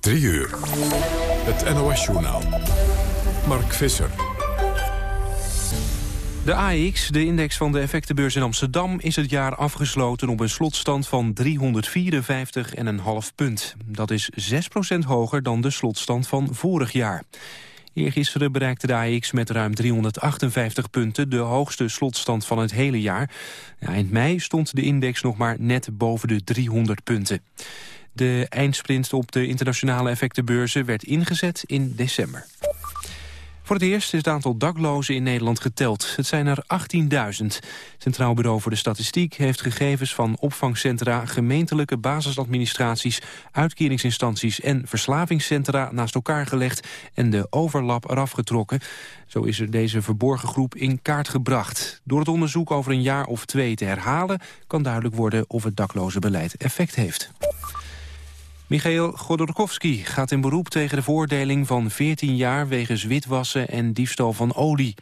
3 uur. Het NOS-journaal. Mark Visser. De AX, de index van de effectenbeurs in Amsterdam... is het jaar afgesloten op een slotstand van 354,5 punt. Dat is 6% hoger dan de slotstand van vorig jaar. Eergisteren bereikte de AX met ruim 358 punten... de hoogste slotstand van het hele jaar. Eind mei stond de index nog maar net boven de 300 punten. De eindsprint op de internationale effectenbeurzen werd ingezet in december. Voor het eerst is het aantal daklozen in Nederland geteld. Het zijn er 18.000. Centraal Bureau voor de Statistiek heeft gegevens van opvangcentra, gemeentelijke basisadministraties, uitkeringsinstanties en verslavingscentra naast elkaar gelegd en de overlap eraf getrokken. Zo is er deze verborgen groep in kaart gebracht. Door het onderzoek over een jaar of twee te herhalen kan duidelijk worden of het daklozenbeleid effect heeft. Michail Godorkovsky gaat in beroep tegen de veroordeling van 14 jaar wegens witwassen en diefstal van olie.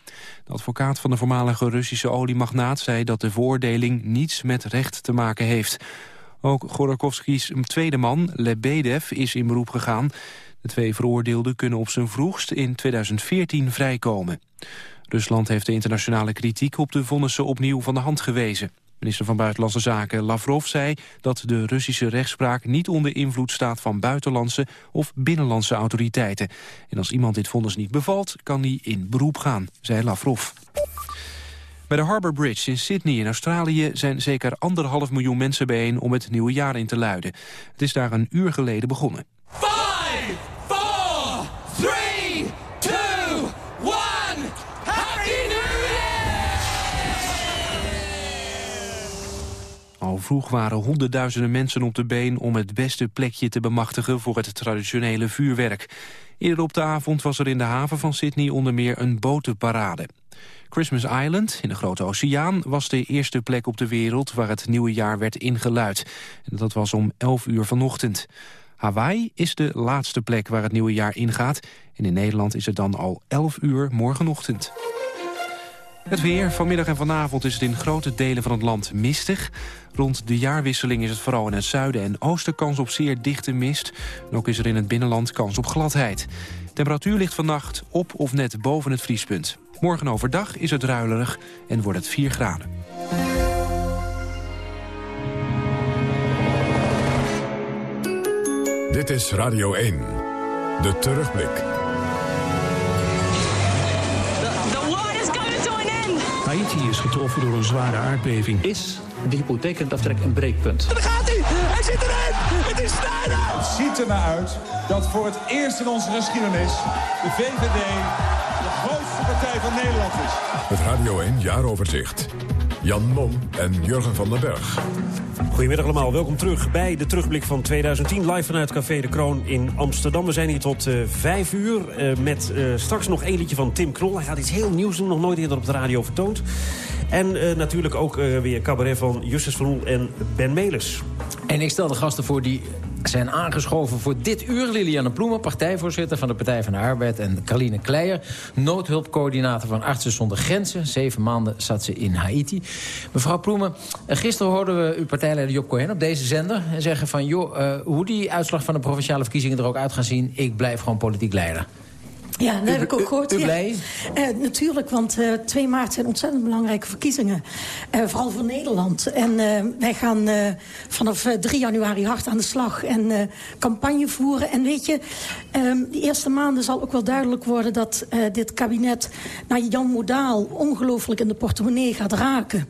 De advocaat van de voormalige Russische oliemagnaat zei dat de veroordeling niets met recht te maken heeft. Ook Godorkovskys tweede man, Lebedev, is in beroep gegaan. De twee veroordeelden kunnen op zijn vroegst in 2014 vrijkomen. Rusland heeft de internationale kritiek op de vonnissen opnieuw van de hand gewezen. Minister van Buitenlandse Zaken Lavrov zei dat de Russische rechtspraak niet onder invloed staat van buitenlandse of binnenlandse autoriteiten. En als iemand dit vonnis niet bevalt, kan hij in beroep gaan, zei Lavrov. Bij de Harbour Bridge in Sydney in Australië zijn zeker anderhalf miljoen mensen bijeen om het nieuwe jaar in te luiden. Het is daar een uur geleden begonnen. Vroeg waren honderdduizenden mensen op de been om het beste plekje te bemachtigen voor het traditionele vuurwerk. Eerder op de avond was er in de haven van Sydney onder meer een botenparade. Christmas Island in de Grote Oceaan was de eerste plek op de wereld waar het nieuwe jaar werd ingeluid. En dat was om 11 uur vanochtend. Hawaii is de laatste plek waar het nieuwe jaar ingaat. En in Nederland is het dan al 11 uur morgenochtend. Het weer. Vanmiddag en vanavond is het in grote delen van het land mistig. Rond de jaarwisseling is het vooral in het zuiden en oosten kans op zeer dichte mist. En ook is er in het binnenland kans op gladheid. Temperatuur ligt vannacht op of net boven het vriespunt. Morgen overdag is het ruilerig en wordt het 4 graden. Dit is Radio 1. De terugblik. Haiti is getroffen door een zware aardbeving. Is de hypotheekrenteaftrek een breekpunt? Daar gaat hij! Hij zit erin! Het is Sneijder! Het ziet er naar uit dat voor het eerst in onze geschiedenis... de VVD de grootste partij van Nederland is. Het Radio 1 Jaaroverzicht. Jan Mom en Jurgen van den Berg. Goedemiddag allemaal, welkom terug bij de terugblik van 2010... live vanuit Café de Kroon in Amsterdam. We zijn hier tot uh, vijf uur uh, met uh, straks nog één liedje van Tim Knol. Hij gaat iets heel nieuws doen, nog nooit eerder op de radio vertoond. En natuurlijk ook weer cabaret van Justus van Oel en Ben Melis. En ik stel de gasten voor die zijn aangeschoven voor dit uur. Liliane Ploemen, partijvoorzitter van de Partij van de Arbeid... en Kaline Kleijer, noodhulpcoördinator van Artsen zonder Grenzen. Zeven maanden zat ze in Haiti. Mevrouw Ploemen, gisteren hoorden we uw partijleider Job Cohen op deze zender... zeggen van, joh, uh, hoe die uitslag van de provinciale verkiezingen er ook uit gaan zien... ik blijf gewoon politiek leider. Ja, dat heb ik ook gehoord. U, u blij? Ja. Uh, natuurlijk, want uh, 2 maart zijn ontzettend belangrijke verkiezingen. Uh, vooral voor Nederland. En wij gaan vanaf 3 januari hard aan de slag en campagne voeren. En weet je, um, die eerste maanden zal ook wel duidelijk worden... dat dit kabinet naar Jan Modaal ongelooflijk in de portemonnee gaat raken.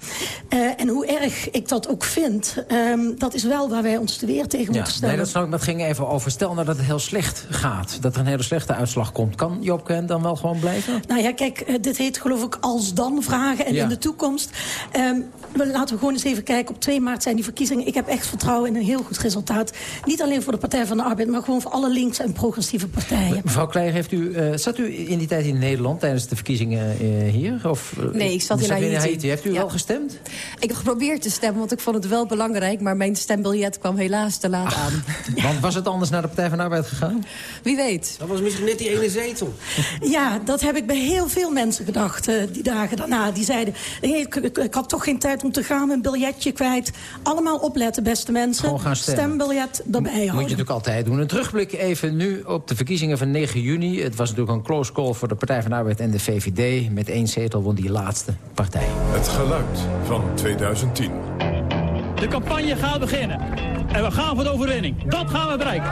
en hoe erg ik dat ook vind, um, dat is wel waar wij ons te weer tegen ja, moeten stellen. Nee, dat, zou, dat ging even over. Stel nou dat het heel slecht gaat. Dat er een hele slechte uitslag komt. Kan Job Cohen dan wel gewoon blijven? Nou ja, kijk, dit heet geloof ik als dan vragen. En Ja. in de toekomst... Um, laten we gewoon eens even kijken. Op 2 maart zijn die verkiezingen. Ik heb echt vertrouwen in een heel goed resultaat. Niet alleen voor de Partij van de Arbeid... maar gewoon voor alle linkse en progressieve partijen. Mevrouw Kleijer, heeft u, uh, zat u in die tijd in Nederland tijdens de verkiezingen uh, hier? Of, Nee, ik zat in Haiti. Haiti. Heeft u Ja. wel gestemd? Ik heb geprobeerd te stemmen, want ik vond het wel belangrijk... maar mijn stembiljet kwam helaas te laat aan. Want was het anders naar de Partij van de Arbeid gegaan? Wie weet. Dat was misschien net die ene zetel. Ja, dat heb ik bij heel veel mensen gedacht uh, die dagen daarna. Die zeiden, ik, ik, ik, had toch geen tijd om te gaan, een biljetje kwijt. Allemaal opletten, beste mensen. Gewoon gaan stemmen. Stembiljet erbij houden. Moet je natuurlijk altijd doen. Een terugblik even nu op de verkiezingen van 9 juni. Het was natuurlijk een close call voor de Partij van de Arbeid en de VVD. Met één zetel won die laatste partij. Het geluid van 2010. De campagne gaat beginnen. En we gaan voor de overwinning. Dat gaan we bereiken.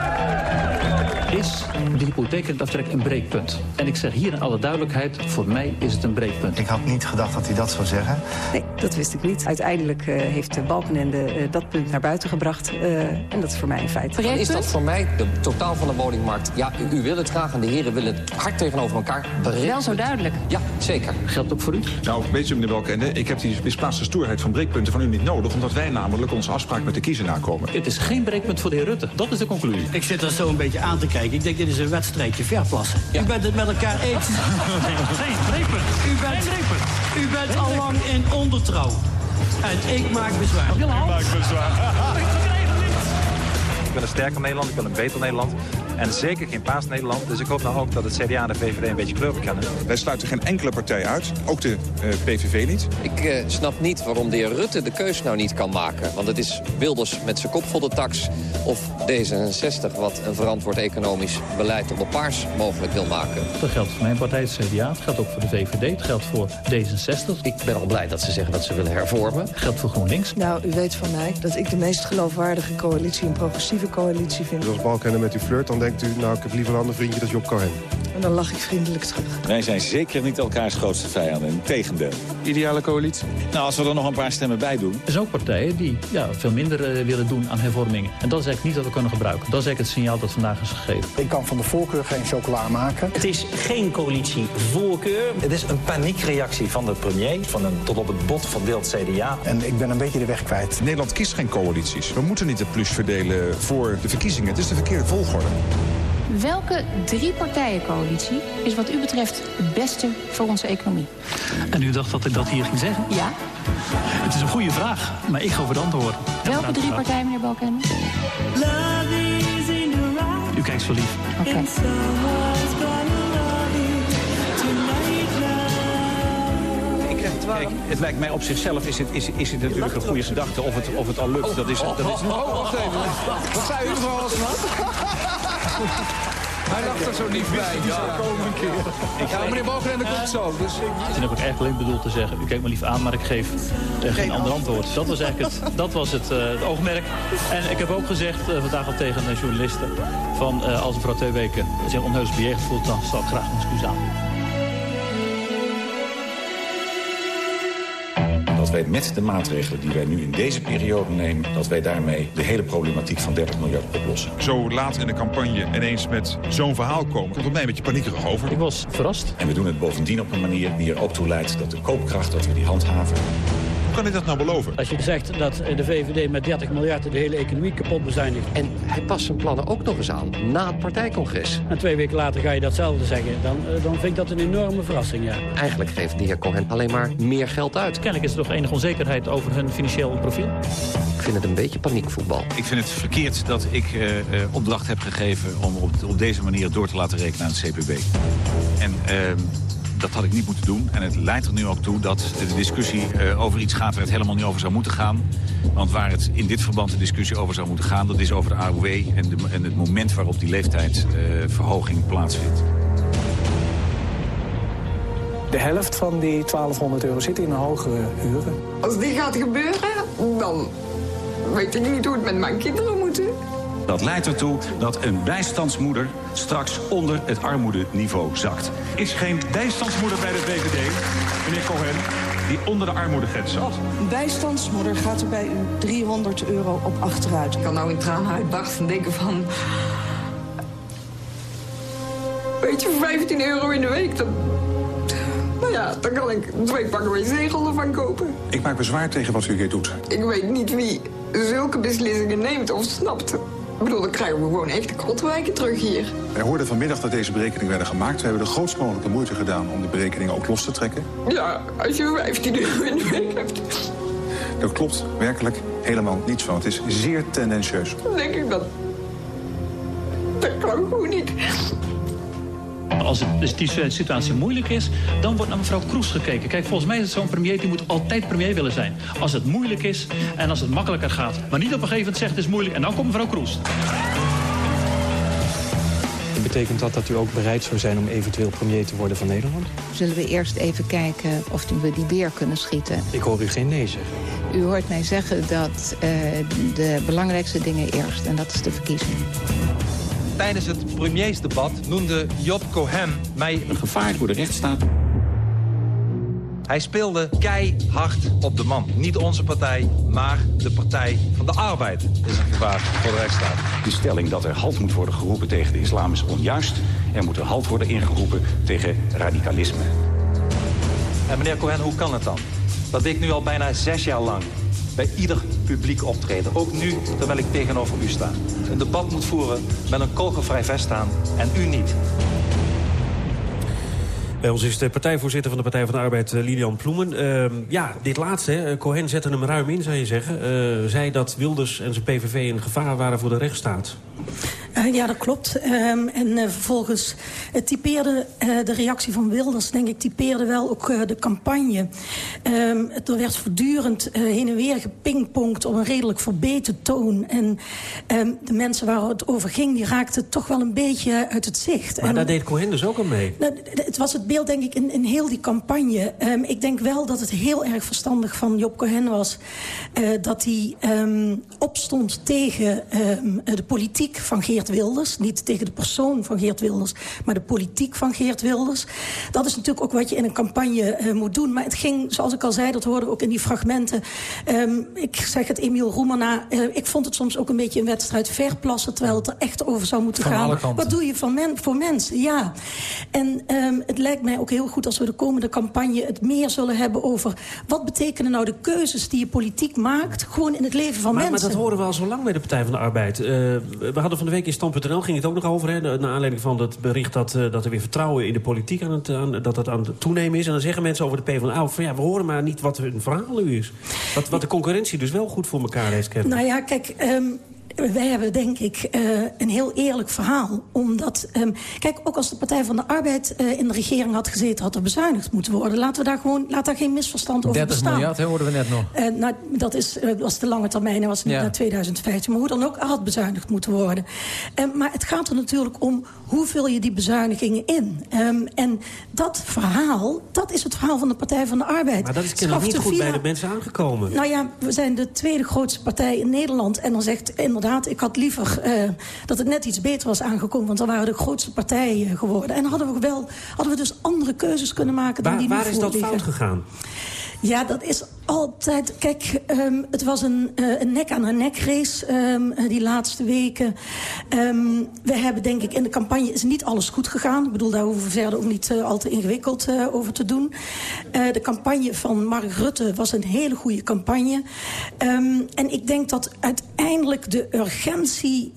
Is de hypotheekrenteaftrek een breekpunt? En ik zeg hier in alle duidelijkheid, voor mij is het een breekpunt. Ik had niet gedacht dat hij dat zou zeggen. Nee, dat wist ik niet. Uiteindelijk uh, heeft Balkenende uh, dat punt naar buiten gebracht. Uh, en dat is voor mij een feit. Is dat voor mij de totaal van de woningmarkt. Ja, u, u wil het graag en de heren willen het hard tegenover elkaar. Breek... Wel zo duidelijk. Ja, zeker. Geldt ook voor u? Nou, weet u meneer Balkenende, ik heb die misplaatste stoerheid van breekpunten van u niet nodig... omdat wij namelijk onze afspraak met de kiezer nakomen. Het is geen breekpunt voor de heer Rutte. Dat is de conclusie. Ik zit er zo een beetje aan te kijken. Ik denk, dit is een wedstrijdje verplassen. Ja. U bent het met elkaar eens. Geen breekpunt. U bent, u bent al lang in ondertrouw. En ik maak bezwaar. Ik maak bezwaar. Ik wil een sterker Nederland, ik wil een beter Nederland. En zeker geen paas Nederland. Dus ik hoop nou ook dat het CDA en de VVD een beetje kleur bekennen. Wij sluiten geen enkele partij uit. Ook de uh, PVV niet. Ik uh, snap niet waarom de heer Rutte de keus nou niet kan maken. Want het is Wilders met zijn kop vol de tax. Of D66 wat een verantwoord economisch beleid op de paars mogelijk wil maken. Dat geldt voor mijn partij, het CDA. Het geldt ook voor de VVD. Het geldt voor D66. Ik ben al blij dat ze zeggen dat ze willen hervormen. Het geldt voor GroenLinks. Nou, u weet van mij dat ik de meest geloofwaardige coalitie... een progressieve coalitie vind. Als Balkenende met uw flirt, dan denkt u... nou, ik heb liever een ander vriendje dan Job Cohen. En dan lach ik vriendelijk terug. Wij zijn zeker niet elkaars grootste vijanden. Integendeel. Ideale coalitie? Nou, als we er nog een paar stemmen bij doen. Er zijn ook partijen die ja, veel minder uh, willen doen aan hervormingen. En dat is eigenlijk niet wat we kunnen gebruiken. Dat is eigenlijk het signaal dat vandaag is gegeven. Ik kan van de voorkeur geen chocola maken. Het is geen coalitievoorkeur. Het is een paniekreactie van de premier. Van een tot op het bot verdeeld CDA. En ik ben een beetje de weg kwijt. Nederland kiest geen coalities. We moeten niet de plus verdelen voor de verkiezingen. Het is de verkeerde volgorde. Welke drie partijencoalitie is wat u betreft het beste voor onze economie? En u dacht dat ik dat hier ging zeggen? Ja. Het is een goede vraag, maar ik ga over het antwoord. Welke drie partijen, meneer Balken? U kijkt zo lief. Oké. Okay. Kijk, het lijkt mij op zichzelf is het, is, is het natuurlijk een goede gedachte. Of het, of het al lukt, dat is... Dat is... Oh, wacht even. Wat zei u mevrouw Halsema? Hij dacht er zo niet bij. Ja, komen een keer. Ja, meneer Balkenende komt zo. Dus... Toen heb ik eigenlijk alleen bedoeld te zeggen... u kijkt me lief aan, maar ik geef uh, geen ander antwoord. Dat was eigenlijk het, dat was het, uh, het oogmerk. En ik heb ook gezegd, uh, vandaag al tegen de journalisten... van als een vrouw twee weken zich onheus bejegend voelt... dan zal ik graag een excuus aanbieden. Dat wij met de maatregelen die wij nu in deze periode nemen... dat wij daarmee de hele problematiek van 30 miljard oplossen. Zo laat in de campagne ineens met zo'n verhaal komen... komt op mij een beetje paniekerig over. Ik was verrast. En we doen het bovendien op een manier die er ook toe leidt... dat de koopkracht, dat we die handhaven kan ik dat nou beloven? Als je zegt dat de VVD met 30 miljard de hele economie kapot bezuinigt. En hij past zijn plannen ook nog eens aan na het partijcongres. En twee weken later ga je datzelfde zeggen. Dan, dan vind ik dat een enorme verrassing, ja. Eigenlijk geeft de heer Cohen alleen maar meer geld uit. Kennelijk is er toch enige onzekerheid over hun financieel profiel. Ik vind het een beetje paniekvoetbal. Ik vind het verkeerd dat ik uh, opdracht heb gegeven... om op, op, deze manier door te laten rekenen aan het CPB. En... Uh, dat had ik niet moeten doen. En het leidt er nu ook toe dat de discussie uh, over iets gaat waar het helemaal niet over zou moeten gaan. Want waar het in dit verband de discussie over zou moeten gaan... dat is over de AOW en, de, en het moment waarop die leeftijdsverhoging uh, plaatsvindt. De helft van die 1200 euro zit in hogere huren. Als dit gaat gebeuren, dan weet ik niet hoe het met mijn kinderen moet. Dat leidt ertoe dat een bijstandsmoeder straks onder het armoedeniveau zakt. Is geen bijstandsmoeder bij de VVD, meneer Cohen, die onder de armoedegrens zat? Een bijstandsmoeder gaat er bij u 300 euro op achteruit. Ik kan nou in tranen uitbarsten en denken van... Weet je, voor 15 euro in de week, dan... Nou ja, dan kan ik twee pakken wc-rollen van kopen. Ik maak bezwaar tegen wat u hier doet. Ik weet niet wie zulke beslissingen neemt of snapt. Ik bedoel, dan krijgen we gewoon echt de krotwijken terug hier. Wij hoorden vanmiddag dat deze berekeningen werden gemaakt. We hebben de grootst mogelijke moeite gedaan om die berekeningen ook los te trekken. Ja, als je 15 euro in de week hebt. Dat klopt werkelijk helemaal niets van. Het is zeer tendentieus. Dan denk ik dat... Dat kan gewoon niet. Als het, die situatie moeilijk is, dan wordt naar mevrouw Kroes gekeken. Kijk, volgens mij is het zo'n premier die moet altijd premier willen zijn. Als het moeilijk is en als het makkelijker gaat. Maar niet op een gegeven moment zegt het is moeilijk en dan komt mevrouw Kroes. Betekent dat dat u ook bereid zou zijn om eventueel premier te worden van Nederland? Zullen we eerst even kijken of we die beer kunnen schieten? Ik hoor u geen nee zeggen. U hoort mij zeggen dat uh, de belangrijkste dingen eerst, en dat is de verkiezing. Tijdens het premiersdebat noemde Job Cohen mij een gevaar voor de rechtsstaat. Hij speelde keihard op de man. Niet onze partij, maar de Partij van de Arbeid is een gevaar voor de rechtsstaat. De stelling dat er halt moet worden geroepen tegen de islam is onjuist. Er moet er halt worden ingeroepen tegen radicalisme. En meneer Cohen, hoe kan het dan? Dat ik nu al bijna zes jaar lang bij ieder publiek optreden. Ook nu, terwijl ik tegenover u sta. Een debat moet voeren met een kogelvrij vest aan en u niet. Bij ons is de partijvoorzitter van de Partij van de Arbeid, eh, Lilian Ploemen. Uh, ja, dit laatste, hè, Cohen zette hem ruim in, zou je zeggen. Uh, zei dat Wilders en zijn PVV een gevaar waren voor de rechtsstaat. Uh, ja, dat klopt. Um, en vervolgens typeerde de reactie van Wilders, denk ik, typeerde wel ook de campagne. Um, er werd voortdurend heen en weer gepingpongd op een redelijk verbeterd toon. En um, de mensen waar het over ging, die raakten toch wel een beetje uit het zicht. Maar en, daar deed Cohen dus ook aan mee? Nou, het was het beeld, denk ik, in, in heel die campagne. ik denk wel dat het heel erg verstandig van Job Cohen was... dat hij opstond tegen de politiek van Geert Wilders. Niet tegen de persoon van Geert Wilders, maar de politiek van Geert Wilders. Dat is natuurlijk ook wat je in een campagne uh, moet doen. Maar het ging, zoals ik al zei, dat hoorde ook in die fragmenten. Ik zeg het Emiel Roemana. Uh, ik vond het soms ook een beetje een wedstrijd verplassen... terwijl het er echt over zou moeten van gaan. Wat doe je van men, voor mensen? Ja. En het lijkt mij ook heel goed als we de komende campagne... het meer zullen hebben over... wat betekenen nou de keuzes die je politiek maakt... gewoon in het leven van maar, mensen. Maar dat horen we al zo lang bij de Partij van de Arbeid. Uh, we hadden van de week in Stand.nl ging het ook nog over. Hè, naar aanleiding van het bericht dat, uh, dat er weer vertrouwen in de politiek aan het, aan, dat het aan het toenemen is. En dan zeggen mensen over de PvdA van ja, we horen maar niet wat hun verhaal nu is. Wat, wat de concurrentie dus wel goed voor elkaar heeft, Kevin. Nou ja, kijk... Um wij hebben denk ik uh, een heel eerlijk verhaal. Omdat, um, kijk, ook als de Partij van de Arbeid uh, in de regering had gezeten... had er bezuinigd moeten worden. Laten we daar gewoon, laat daar geen misverstand over 30 bestaan. 30 miljard, hoorden we net nog. Uh, nou, dat is, was de lange termijn, dat was niet ja. naar 2015. Maar hoe dan ook, er had bezuinigd moeten worden. Um, maar het gaat er natuurlijk om, hoe vul je die bezuinigingen in? Um, en dat verhaal, dat is het verhaal van de Partij van de Arbeid. Maar dat is kennelijk niet goed via... bij de mensen aangekomen. Nou ja, we zijn de tweede grootste partij in Nederland. En dan zegt inderdaad ik had liever uh, dat het net iets beter was aangekomen. Want dan waren we de grootste partij uh, geworden. En hadden we, wel, hadden we dus andere keuzes kunnen maken dan waar, die Waar is dat fout gegaan? Ja, dat is altijd... Kijk, um, het was een, uh, een nek-aan-nek race um, die laatste weken. Um, we hebben denk ik in de campagne is niet alles goed gegaan. Ik bedoel, daar hoeven we verder ook niet uh, al te ingewikkeld uh, over te doen. De campagne van Mark Rutte was een hele goede campagne. En ik denk dat uiteindelijk de urgentie...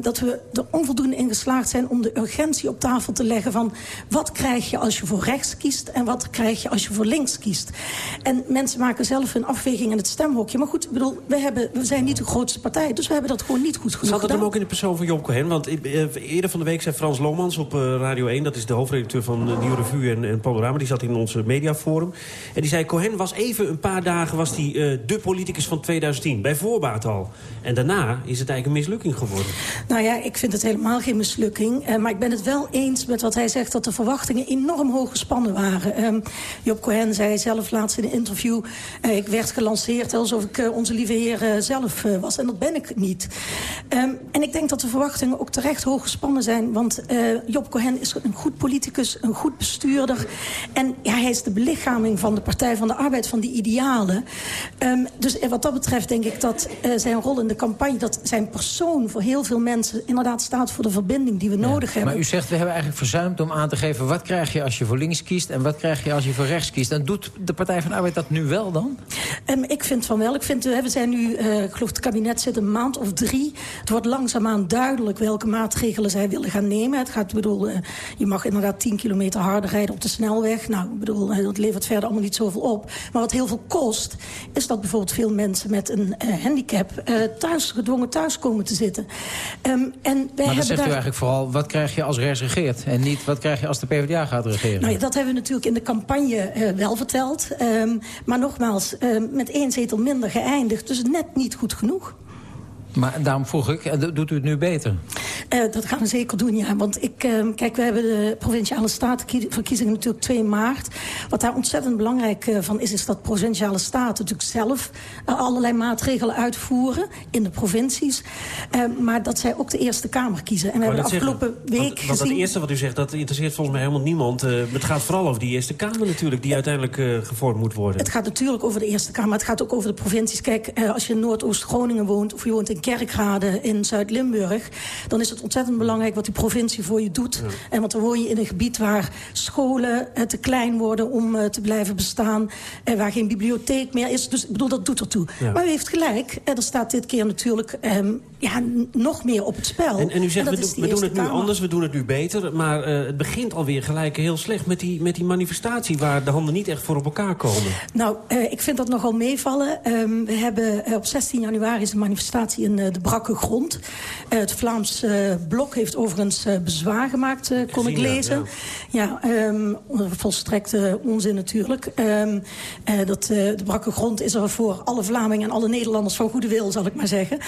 Dat we er onvoldoende in geslaagd zijn om de urgentie op tafel te leggen... van wat krijg je als je voor rechts kiest... en wat krijg je als je voor links kiest. En mensen maken zelf hun afweging in het stemhokje. Maar goed, ik bedoel, we, hebben, we zijn niet de grootste partij... dus we hebben dat gewoon niet goed genoeg Zat het gedaan. hem ook in de persoon van Job Cohen? Want eerder van de week zei Frans Lomans op Radio 1... dat is de hoofdredacteur van de Nieuwe Revue en, en Panorama... die zat in onze mediaforum. En die zei, Cohen was even een paar dagen... was die uh, de politicus van 2010, bij voorbaat al. En daarna is het eigenlijk een mislukking geworden. Nou ja, ik vind het helemaal geen mislukking. Uh, maar ik ben het wel eens met wat hij zegt... dat de verwachtingen enorm hoog gespannen waren. Um, Job Cohen zei zelf laatst in een interview... Uh, ik werd gelanceerd alsof ik uh, onze lieve heer zelf was. En dat ben ik niet. Um, en ik denk dat de verwachtingen ook terecht hoog gespannen zijn. Want Job Cohen is een goed politicus, een goed bestuurder. En ja, hij is de belichaming van de Partij van de Arbeid, van die idealen. Um, dus wat dat betreft denk ik dat zijn rol in de campagne... dat zijn persoon voor heel veel mensen inderdaad staat voor de verbinding die we ja, nodig hebben. Maar u zegt, we hebben eigenlijk verzuimd om aan te geven... wat krijg je als je voor links kiest en wat krijg je als je voor rechts kiest. En doet de Partij van de Arbeid dat nu wel dan? Um, ik vind van wel. Ik vind, we zijn nu, uh, ik geloof het kabinet zit een maand of drie. Het wordt langzaamaan duidelijk welke maatregelen zij willen gaan nemen. Het gaat, bedoel, uh, je mag inderdaad 10 kilometer harder rijden op de snelweg. Nou, ik bedoel, dat levert verder allemaal niet zoveel op. Maar wat heel veel kost, is dat bijvoorbeeld veel mensen met een handicap thuis, gedwongen thuis komen te zitten. Um, en wij maar dan hebben zegt daar... u eigenlijk vooral, wat krijg je als rechts regeert? En niet, wat krijg je als de PvdA gaat regeren? Nou ja, dat hebben we natuurlijk in de campagne wel verteld. Um, maar nogmaals, uh, met één zetel minder geëindigd. Dus net niet goed genoeg. Maar daarom vroeg ik, doet u het nu beter? Uh, dat gaan we zeker doen, ja. Want ik, uh, kijk, we hebben de provinciale statenverkiezingen natuurlijk 2 maart. Wat daar ontzettend belangrijk uh, van is, is dat provinciale staten natuurlijk zelf allerlei maatregelen uitvoeren in de provincies. maar dat zij ook de Eerste Kamer kiezen. En we hebben de afgelopen zeggen, week want, gezien... Want het eerste wat u zegt, dat interesseert volgens mij helemaal niemand. het gaat vooral over die Eerste Kamer natuurlijk, die uiteindelijk gevormd moet worden. Het gaat natuurlijk over de Eerste Kamer, maar het gaat ook over de provincies. Kijk, als je in Noordoost-Groningen woont of je woont in Kerkrade in Zuid-Limburg... dan is het ontzettend belangrijk wat die provincie voor je doet. Ja. En want dan woon je in een gebied waar scholen uh, te klein worden om uh, te blijven bestaan... en waar geen bibliotheek meer is. Dus ik bedoel, dat doet ertoe. Ja. Maar u heeft gelijk, er staat dit keer natuurlijk um, ja, nog meer op het spel. En, en u zegt, en we, do we doen het nu Kamer. anders, we doen het nu beter... maar uh, het begint alweer gelijk heel slecht met die, met die manifestatie... waar de handen niet echt voor op elkaar komen. Nou, ik vind dat nogal meevallen. Um, we hebben op 16 januari is een manifestatie in de brakke grond. Uh, het Vlaams uh, Blok heeft overigens bezwaar gemaakt, kon ik lezen. Ja, ja um, volstrekt onzin natuurlijk. Um, dat, de brakke grond is er voor alle Vlamingen en alle Nederlanders van goede wil, zal ik maar zeggen.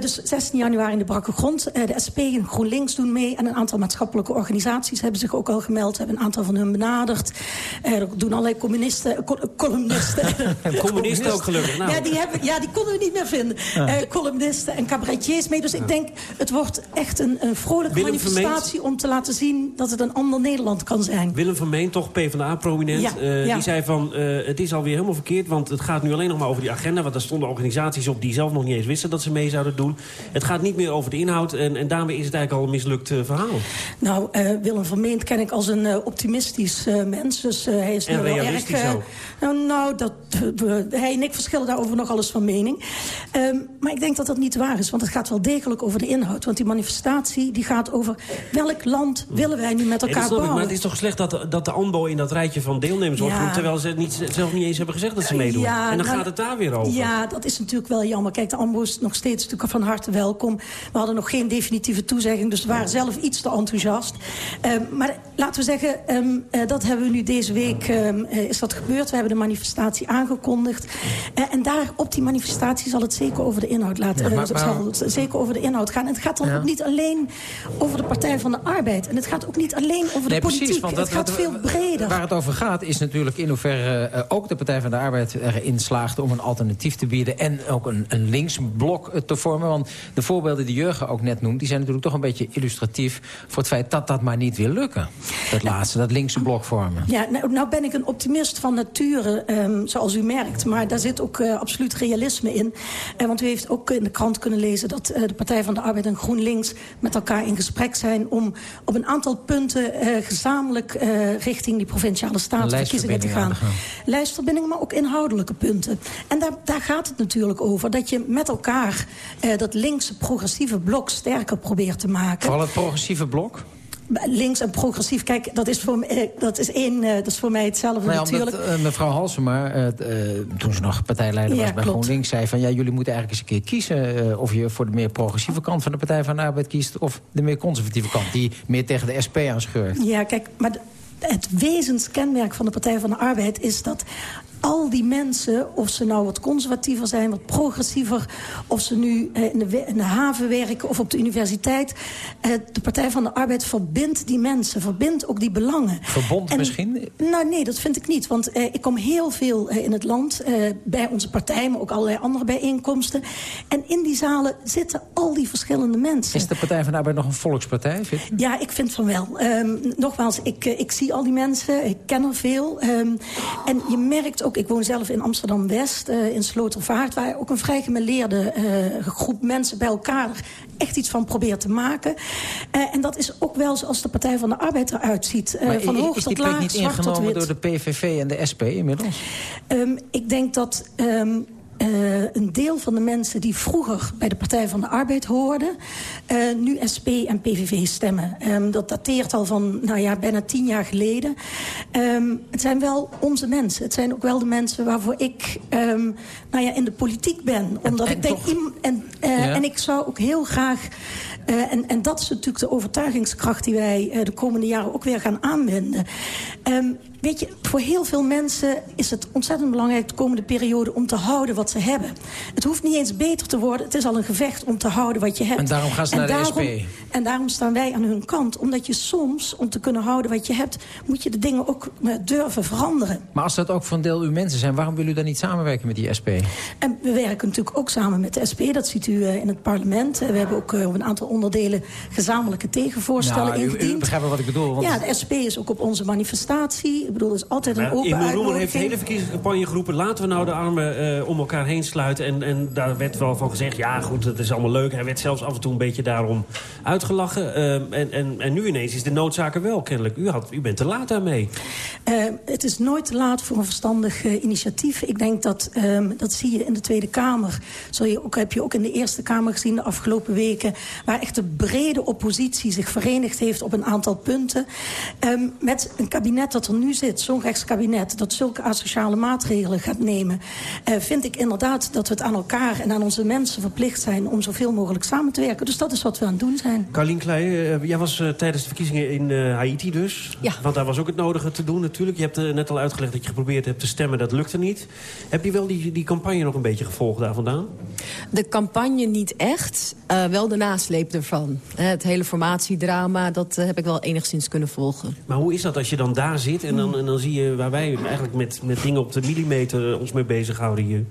dus 16 januari in de brakke grond. de SP en GroenLinks doen mee en een aantal maatschappelijke organisaties hebben zich ook al gemeld. Hebben een aantal van hun benaderd. er doen allerlei communisten, co columnisten. communisten ook gelukkig. Nou. Ja, die hebben, ja, die konden we niet meer vinden. Columnisten en cabaretiers mee. Dus ik denk, het wordt echt een, een vrolijke Willem manifestatie... Vermeend. om te laten zien dat het een ander Nederland kan zijn. Willem Vermeen, toch PvdA-prominent, Ja, uh, ja. die zei van... Uh, het is alweer helemaal verkeerd, want het gaat nu alleen nog maar over die agenda... want daar stonden organisaties op die zelf nog niet eens wisten dat ze mee zouden doen. Het gaat niet meer over de inhoud en, en daarmee is het eigenlijk al een mislukt uh, verhaal. Nou, Willem Vermeend ken ik als een optimistisch mens. Dus hij is En nu wel realistisch erg... Nou, nou dat, hij en ik verschillen daarover nog alles van mening. Um, maar ik denk dat dat niet waar is, want het gaat wel degelijk over de inhoud. Want die manifestatie die gaat over welk land willen wij nu met elkaar ik, bouwen. maar het is toch slecht dat, dat de ANBO in dat rijtje van deelnemers wordt Ja. terwijl ze niet, zelf niet eens hebben gezegd dat ze meedoen. Ja, en dan nou, gaat het daar weer over. Ja, dat is natuurlijk wel jammer. Kijk, de AMBO is nog steeds natuurlijk van harte welkom. We hadden nog geen definitieve toezegging, dus we waren zelf iets te enthousiast. Um, maar laten we zeggen, um, uh, dat hebben we nu deze week um, uh, is dat gebeurd. We hebben de manifestatie aangekondigd. Uh, en daar op die manifestatie zal het zeker over de inhoud laten. Ja, maar- zal maar- het zeker over de inhoud gaan. En het gaat dan Ja. ook niet alleen over de Partij van de Arbeid. En het gaat ook niet alleen over de Nee, politiek. precies, want dat, het gaat wat- veel breder. Waar het over gaat is natuurlijk in hoeverre eh, ook de Partij van de Arbeid erin slaagt... om een alternatief te bieden en ook een, een linksblok eh, te vormen. Want de voorbeelden die Jurgen ook net noemt... die zijn natuurlijk toch een beetje illustratief voor het feit dat dat maar niet wil lukken. Dat laatste, dat linkse blok vormen. Ja, nou, nou ben ik een optimist van nature, ehm, zoals u merkt. Maar daar zit ook eh, absoluut realisme in. Want u heeft ook in de krant kunnen lezen... dat eh, de Partij van de Arbeid en GroenLinks met elkaar in gesprek zijn... om op een aantal punten eh, gezamenlijk eh, richting die provinciale statenverkiezingen te gaan. lijstverbindingen maar ook inhoudelijke punten. En daar, daar gaat het natuurlijk over. Dat je met elkaar dat linkse progressieve blok sterker probeert te maken. Vooral het progressieve blok. Links en progressief, kijk, dat is voor, eh, dat is één, eh, dat is voor mij hetzelfde Nou ja, natuurlijk. omdat, eh, mevrouw Halsema, toen ze nog partijleider Ja, was bij klopt. GroenLinks... zei van ja, jullie moeten eigenlijk eens een keer kiezen... of je voor de meer progressieve kant van de Partij van de Arbeid kiest... of de meer conservatieve kant, die meer tegen de SP aanscheurt. Ja, kijk, maar het wezenskenmerk van de Partij van de Arbeid is dat al die mensen, of ze nou wat conservatiever zijn, wat progressiever... of ze nu eh, in de, in de haven werken of op de universiteit... eh, de Partij van de Arbeid verbindt die mensen, verbindt ook die belangen. Verbond En- misschien? Nou, nee, dat vind ik niet. Want eh, ik kom heel veel in het land, eh, bij onze partij... maar ook allerlei andere bijeenkomsten. En in die zalen zitten al die verschillende mensen. Is de Partij van de Arbeid nog een volkspartij? Ja, ik vind van wel. Ehm, nogmaals, ik, ik zie al die mensen, ik ken er veel. Ehm, en je merkt ook ook. Ik woon zelf in Amsterdam-West, uh, in Slotervaart... waar ook een vrij gemeleerde uh, groep mensen bij elkaar echt iets van probeert te maken. Uh, en dat is ook wel zoals de Partij van de Arbeid eruit ziet. Van is, hoog is tot laag, niet zwart tot ingenomen wit. door de PVV en de SP inmiddels? Um, ik denk dat... Um, uh, een deel van de mensen die vroeger bij de Partij van de Arbeid hoorden... Uh, nu SP en PVV stemmen. Um, dat dateert al van nou ja, bijna tien jaar geleden. Um, het zijn wel onze mensen. Het zijn ook wel de mensen waarvoor ik um, nou ja, in de politiek ben. Omdat en ik denk... toch- En, uh, Ja. en ik zou ook heel graag... Uh, en, en dat is natuurlijk de overtuigingskracht die wij uh, de komende jaren ook weer gaan aanwenden. Um, weet je, voor heel veel mensen is het ontzettend belangrijk de komende periode om te houden wat ze hebben. Het hoeft niet eens beter te worden. Het is al een gevecht om te houden wat je hebt. En daarom gaan ze naar de SP. En daarom staan wij aan hun kant. Omdat je soms, om te kunnen houden wat je hebt, moet je de dingen ook uh, durven veranderen. Maar als dat ook voor een deel uw mensen zijn... waarom willen u dan niet samenwerken met die SP? En we werken natuurlijk ook samen met de SP. Dat ziet u uh, in het parlement. Uh, we hebben ook op een aantal onderdelen gezamenlijke tegenvoorstellen nou, u, ingediend. u begrijpt wat ik bedoel. Want Ja, de SP is ook op onze manifestatie. Ik bedoel, er is altijd een open Imre Roemer heeft de hele verkiezingscampagne geroepen... laten we nou de armen eh, om elkaar heen sluiten. En, en daar werd wel van gezegd, ja goed, het is allemaal leuk. Hij werd zelfs af en toe een beetje daarom uitgelachen. Eh, en, en, en nu ineens is de noodzaak er wel, kennelijk. U, had, u bent te laat daarmee. Uh, het is nooit te laat voor een verstandig uh, initiatief. Ik denk dat, um, dat zie je in de Tweede Kamer. Zo je ook, heb je ook in de Eerste Kamer gezien de afgelopen weken... waar echt de brede oppositie zich verenigd heeft op een aantal punten. Um, met een kabinet dat er nu zit, zo'n rechtskabinet... dat zulke asociale maatregelen gaat nemen... Uh, vind ik inderdaad dat we het aan elkaar en aan onze mensen verplicht zijn... om zoveel mogelijk samen te werken. Dus dat is wat we aan het doen zijn. Carlien Kleijen, uh, jij was uh, tijdens de verkiezingen in uh, Haiti dus. Ja. Want daar was ook het nodige te doen natuurlijk. Je hebt uh, net al uitgelegd dat je geprobeerd hebt te stemmen. Dat lukte niet. Heb je wel die, die campagne nog een beetje gevolgd daar vandaan? De campagne niet echt, uh, wel de nasleep ervan. Het hele formatiedrama, dat uh, heb ik wel enigszins kunnen volgen. Maar hoe is dat als je dan daar zit en dan, en dan zie je... waar wij eigenlijk met, met dingen op de millimeter ons mee bezighouden hier...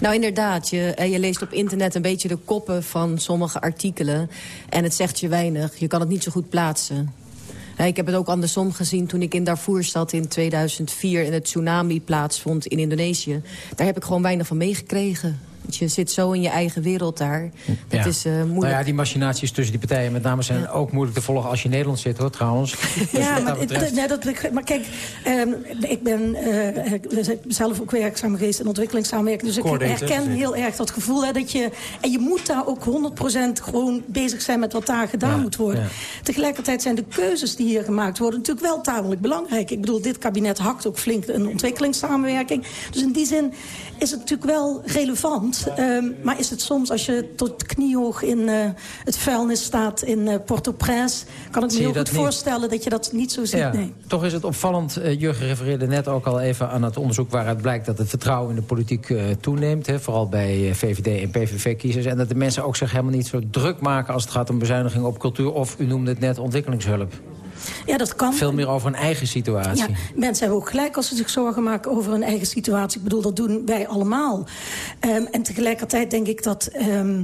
Nou, inderdaad. Je, eh, je leest op internet een beetje de koppen van sommige artikelen. En het zegt je weinig. Je kan het niet zo goed plaatsen. Eh, Ik heb het ook andersom gezien toen ik in Darfur zat in 2004... en het tsunami plaatsvond in Indonesië. Daar heb ik gewoon weinig van meegekregen. Want Je zit zo in je eigen wereld daar. Het is uh, moeilijk. Nou ja, die machinaties tussen die partijen met name zijn ook moeilijk te volgen als je in Nederland zit, hoor, trouwens. Dus Ja, wat maar, dat betreft- nee, dat, maar kijk, ehm, ik ben eh, ik ben zelf ook werkzaam geweest in ontwikkelingssamenwerking. Dus ik herken heel erg dat gevoel hè, dat je... En je moet daar ook 100% gewoon bezig zijn met wat daar gedaan Ja, moet worden. Tegelijkertijd zijn de keuzes die hier gemaakt worden natuurlijk wel tamelijk belangrijk. Ik bedoel, dit kabinet hakt ook flink een ontwikkelingssamenwerking. Dus in die zin is het natuurlijk wel relevant. Ehm, maar is het soms, als je tot kniehoog in eh, het vuilnis staat in eh, Port-au-Prince... kan ik me heel goed niet? voorstellen dat je dat niet zo ziet. Ja, Nee. Toch is het opvallend, eh, Jurgen refereerde net ook al even aan het onderzoek... waaruit blijkt dat het vertrouwen in de politiek toeneemt. Hè, vooral bij VVD en PVV-kiezers. En dat de mensen ook zich helemaal niet zo druk maken... als het gaat om bezuiniging op cultuur of, u noemde het net, ontwikkelingshulp. Ja, dat kan. Veel meer over hun eigen situatie. Ja, mensen hebben ook gelijk als ze zich zorgen maken over hun eigen situatie. Ik bedoel, dat doen wij allemaal. Ehm, en tegelijkertijd denk ik dat ehm,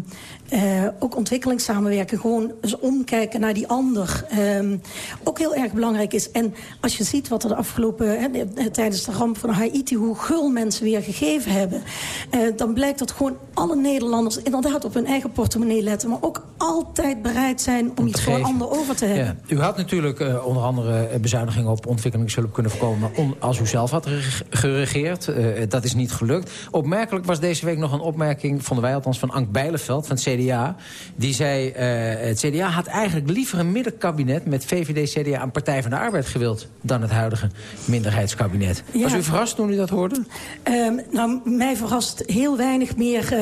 eh, ook ontwikkelingssamenwerking... gewoon eens omkijken naar die ander ehm, ook heel erg belangrijk is. En als je ziet wat er de afgelopen... Hè, de- tijdens de ramp van Haiti, hoe gul mensen weer gegeven hebben... eh, dan blijkt dat gewoon alle Nederlanders inderdaad op hun eigen portemonnee letten... maar ook altijd bereid zijn om, iets voor een ander over te hebben. Ja. U had natuurlijk eh, onder andere bezuinigingen op ontwikkelingshulp kunnen voorkomen... als u zelf had reg- geregeerd. Eh, dat is niet gelukt. Opmerkelijk was deze week nog een opmerking, vonden wij althans... van Ank Bijleveld van het CDA. Die zei, eh, het CDA had eigenlijk liever een middenkabinet... met VVD, CDA en Partij van de Arbeid gewild... dan het huidige minderheidskabinet. Ja. Was u verrast toen u dat hoorde? Ehm, nou, mij verrast heel weinig meer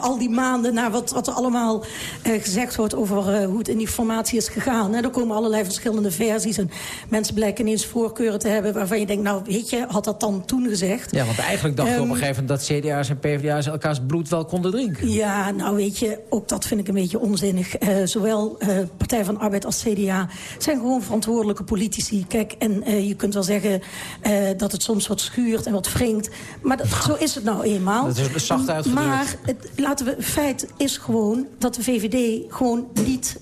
al die maanden... naar wat, wat er allemaal gezegd wordt over hoe het in die formatie is gegaan. Hè. Er komen allerlei verschillende En mensen blijken ineens voorkeuren te hebben waarvan je denkt... nou, weet je, had dat dan toen gezegd? Ja, want eigenlijk dachten we op een Ehm, gegeven moment... dat CDA's en PvdA's elkaars bloed wel konden drinken. Ja, nou weet je, ook dat vind ik een beetje onzinnig. Eh, zowel eh, Partij van Arbeid als CDA zijn gewoon verantwoordelijke politici. Kijk, en eh, je kunt wel zeggen dat het soms wat schuurt en wat wringt. Maar dat, zo is het nou eenmaal. Dat is zacht uitgedrukt. Maar het, laten we, feit is gewoon dat de VVD gewoon niet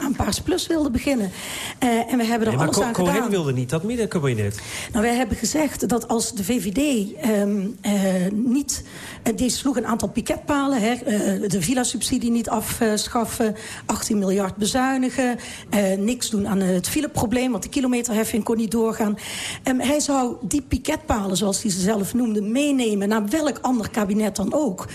aan Paars Plus wilde beginnen. Uh, en we hebben er nee, maar alles aan Cohen gedaan. wilde niet dat middenkabinet. Nou, wij hebben gezegd dat als de VVD um, niet... die sloeg een aantal piketpalen. Hè, de villa-subsidie niet afschaffen. 18 miljard bezuinigen. niks doen aan het fileprobleem. Want de kilometerheffing kon niet doorgaan. Um, hij zou die piketpalen, zoals hij ze zelf noemde... meenemen naar welk ander kabinet dan ook.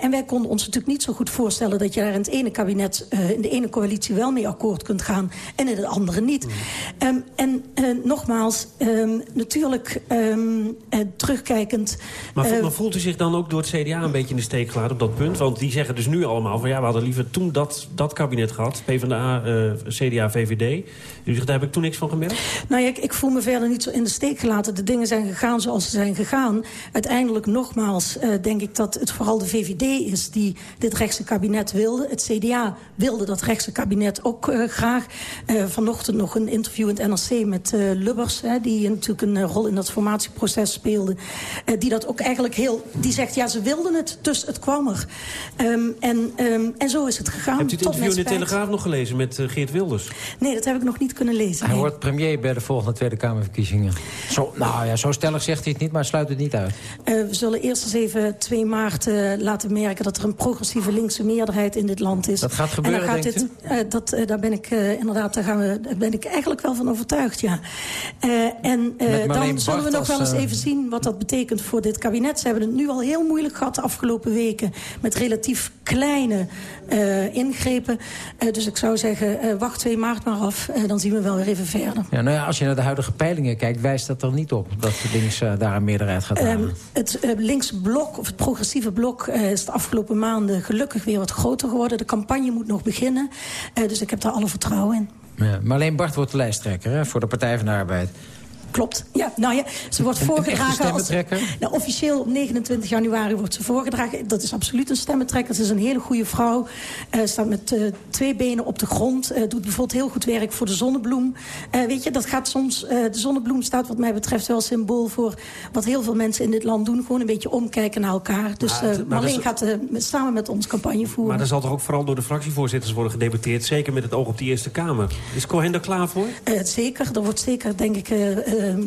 en wij konden ons natuurlijk niet zo goed voorstellen... dat je daar in het ene kabinet, in de ene coalitie wel mee akkoord kunt gaan... en in het andere niet. Mm. Um, en uh, nogmaals, um, natuurlijk um, uh, terugkijkend... Maar, maar, voelt u zich dan ook door het CDA een beetje in de steek gelaten op dat punt? Want die zeggen dus nu allemaal van... ja, we hadden liever toen dat, dat kabinet gehad. PvdA, CDA, VVD. U zegt, daar heb ik toen niks van gemerkt? Nou ja, ik, ik voel me verder niet zo in de steek gelaten. De dingen zijn gegaan zoals ze zijn gegaan. Uiteindelijk, nogmaals, denk ik dat het vooral de VVD is... die dit rechtse kabinet wilde. Het CDA wilde dat rechtse kabinet ook uh, graag. Uh, vanochtend nog een interview in het NRC met uh, Lubbers... Hè, die natuurlijk een rol in dat formatieproces speelde. die dat ook eigenlijk heel... Die zegt, ja, ze wilden het, dus het kwam er. Um, en, um, en zo is het gegaan. Hebt u het interview in de Telegraaf nog gelezen met Geert Wilders? Nee, dat heb ik nog niet kunnen lezen. Hij nee. wordt premier bij de volgende Tweede Kamerverkiezingen. Zo, nou ja, zo stellig zegt hij het niet, maar sluit het niet uit. we zullen eerst eens even 2 maart laten merken... dat er een progressieve linkse meerderheid in dit land is. Dat gaat gebeuren, en dan gaat dit, uh, dat, uh, daar ben ik uh, inderdaad, daar, gaan we, daar ben ik eigenlijk wel van overtuigd, ja. en dan zullen we nog wel eens even zien wat dat betekent voor dit kabinet. Ze hebben het nu al heel moeilijk gehad de afgelopen weken... met relatief kleine ingrepen. dus ik zou zeggen, wacht 2 maart maar af. dan zien we wel weer even verder. Ja, nou ja, als je naar de huidige peilingen kijkt, wijst dat er niet op... dat links daar een meerderheid gaat halen. Um, het linkse blok, of het progressieve blok... is de afgelopen maanden gelukkig weer wat groter geworden. De campagne moet nog beginnen. Dus ik heb daar alle vertrouwen in. Ja, Marleen Bart wordt de lijsttrekker hè, voor de Partij van de Arbeid. Klopt. Ja, nou ja, ze wordt een, voorgedragen een als... Nou, officieel op 29 januari wordt ze voorgedragen. Dat is absoluut een stemmentrekker. Ze is een hele goede vrouw. Uh, staat met uh, twee benen op de grond. Uh, doet bijvoorbeeld heel goed werk voor de zonnebloem. weet je, dat gaat soms... de zonnebloem staat wat mij betreft wel symbool voor... wat heel veel mensen in dit land doen. Gewoon een beetje omkijken naar elkaar. Dus maar, Marleen is... gaat samen met ons campagne voeren. Maar er zal toch ook vooral door de fractievoorzitters worden gedebatteerd. Zeker met het oog op die Eerste Kamer. Is Cohen er klaar voor? zeker. Er wordt zeker, denk ik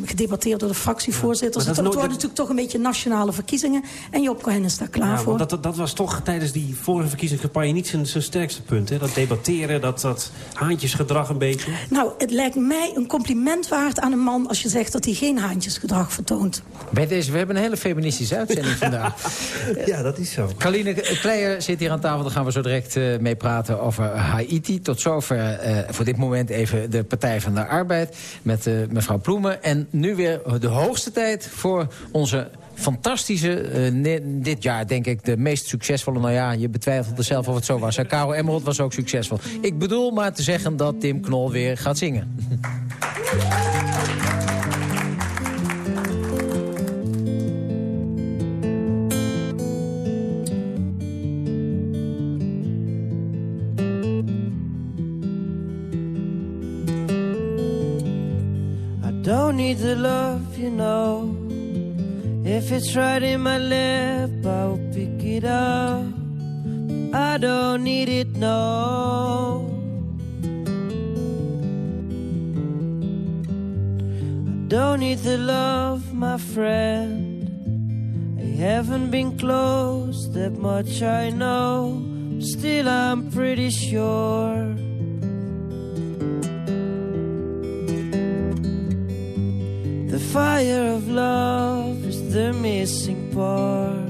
gedebatteerd door de fractievoorzitters. Ja, het wordt natuurlijk toch een beetje nationale verkiezingen. En Job Cohen is daar klaar ja, voor. Dat, dat was toch tijdens die vorige verkiezingscampagne niet zijn, zijn sterkste punt. Hè? Dat debatteren, dat, dat haantjesgedrag een beetje. Nou, het lijkt mij een compliment waard aan een man... als je zegt dat hij geen haantjesgedrag vertoont. Bij deze, we hebben een hele feministische uitzending vandaag. ja, dat is zo. Kaline Kleijer zit hier aan tafel. Daar gaan we zo direct uh, mee praten over Haiti. Tot zover uh, voor dit moment even de Partij van de Arbeid... met uh, mevrouw Ploemen. En nu weer de hoogste tijd voor onze fantastische, uh, dit jaar denk ik de meest succesvolle... nou ja, je betwijfelde zelf of het zo was. Karel Emerald was ook succesvol. Ik bedoel maar te zeggen dat Tim Knol weer gaat zingen. need the love, you know. If it's right in my lap, I'll pick it up. I don't need it, no. I don't need the love, my friend. I haven't been close that much, I know. Still, I'm pretty sure. Fire of love is the missing part.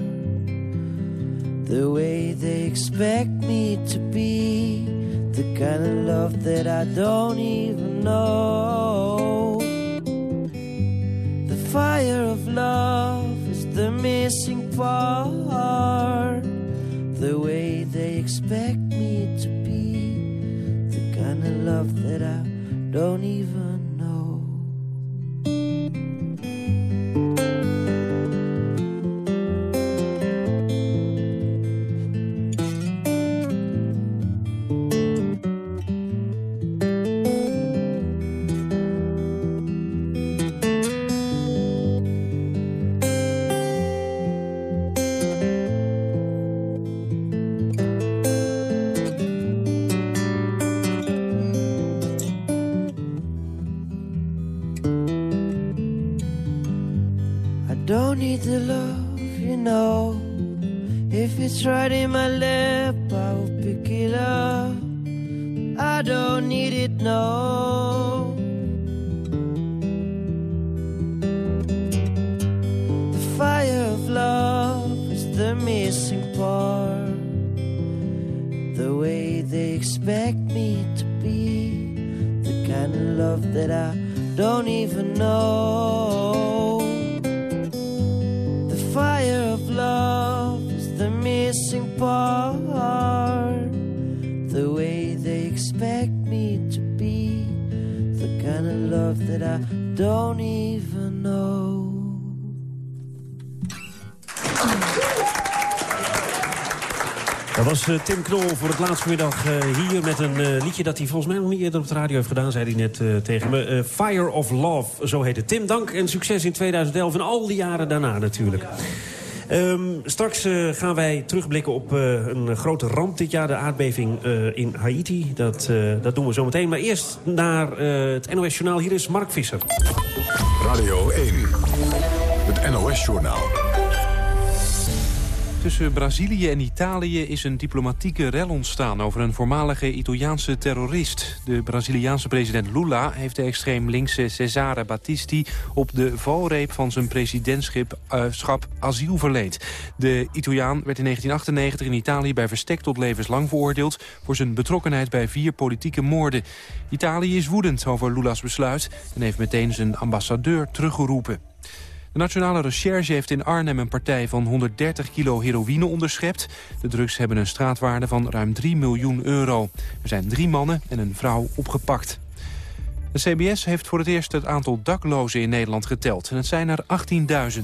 The way they expect me to be. The kind of love that I don't even know. The fire of love is the missing part. Knol voor het laatste middag eh, hier met een eh, liedje... dat hij volgens mij nog niet eerder op de radio heeft gedaan, zei hij net eh, tegen me. Fire of Love, zo heet het. Tim, dank en succes in 2011 en al die jaren daarna natuurlijk. Ehm, straks gaan wij terugblikken op een grote ramp dit jaar, de aardbeving in Haiti. Dat, dat doen we zo meteen. Maar eerst naar het NOS Journaal. Hier is Mark Visser. Radio 1, het NOS-journaal. Tussen Brazilië en Italië is een diplomatieke rel ontstaan over een voormalige Italiaanse terrorist. De Braziliaanse president Lula heeft de extreem linkse Cesare Battisti op de valreep van zijn presidentschap eh, asiel verleend. De Italiaan werd in 1998 in Italië bij verstek tot levenslang veroordeeld voor zijn betrokkenheid bij vier politieke moorden. Italië is woedend over Lula's besluit en heeft meteen zijn ambassadeur teruggeroepen. De Nationale Recherche heeft in Arnhem een partij van 130 kilo heroïne onderschept. De drugs hebben een straatwaarde van ruim 3 miljoen euro. Er zijn drie mannen en een vrouw opgepakt. De CBS heeft voor het eerst het aantal daklozen in Nederland geteld. En het zijn er 18.000.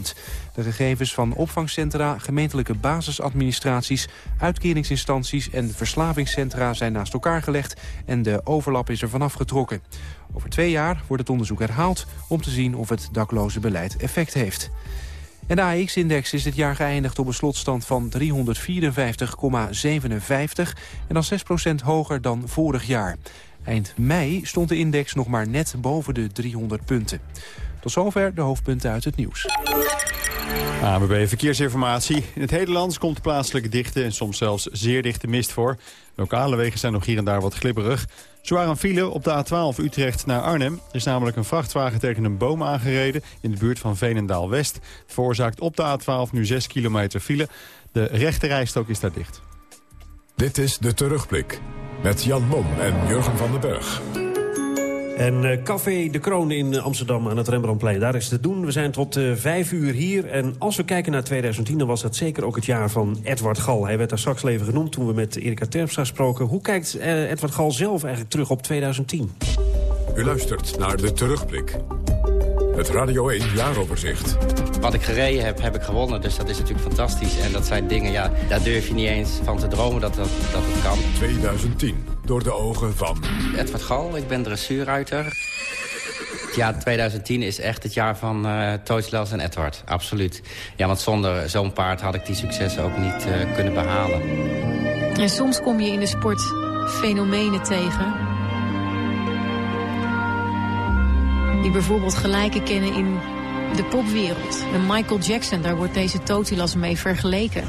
De gegevens van opvangcentra, gemeentelijke basisadministraties... uitkeringsinstanties en verslavingscentra zijn naast elkaar gelegd... en de overlap is er vanaf getrokken. Over twee jaar wordt het onderzoek herhaald... om te zien of het daklozenbeleid effect heeft. En de AX-index is dit jaar geëindigd op een slotstand van 354,57... en dan 6% hoger dan vorig jaar. Eind mei stond de index nog maar net boven de 300 punten. Tot zover de hoofdpunten uit het nieuws. ABB Verkeersinformatie. In het hele land komt plaatselijk dichte en soms zelfs zeer dichte mist voor. Lokale wegen zijn nog hier en daar wat glibberig. Zwaar een file op de A12 Utrecht naar Arnhem. Er is namelijk een vrachtwagen tegen een boom aangereden... in de buurt van Veenendaal-West. Veroorzaakt op de A12 nu 6 kilometer file. De rechte rijstok is daar dicht. Dit is De Terugblik. Met Jan Mom en Jurgen van den Berg. En eh, Café De Kroon in Amsterdam aan het Rembrandtplein. Daar is te doen. We zijn tot eh, vijf uur hier. En als we kijken naar 2010, dan was dat zeker ook het jaar van Edward Gal. Hij werd daar straks leven genoemd toen we met Erika Terpstra spraken. Hoe kijkt eh, Edward Gal zelf eigenlijk terug op 2010? U luistert naar De Terugblik. Het Radio 1 jaaroverzicht. Wat ik gereden heb, heb ik gewonnen. Dus dat is natuurlijk fantastisch. En dat zijn dingen, ja, daar durf je niet eens van te dromen dat, dat, dat het kan. 2010, door de ogen van... Edward Gal, ik ben dressuurruiter. Het jaar 2010 is echt het jaar van uh, Tooslas en Edward, absoluut. Ja, want zonder zo'n paard had ik die successen ook niet uh, kunnen behalen. En soms kom je in de sport fenomenen tegen... die bijvoorbeeld gelijken kennen in de popwereld. En Michael Jackson, daar wordt deze Totilas mee vergeleken.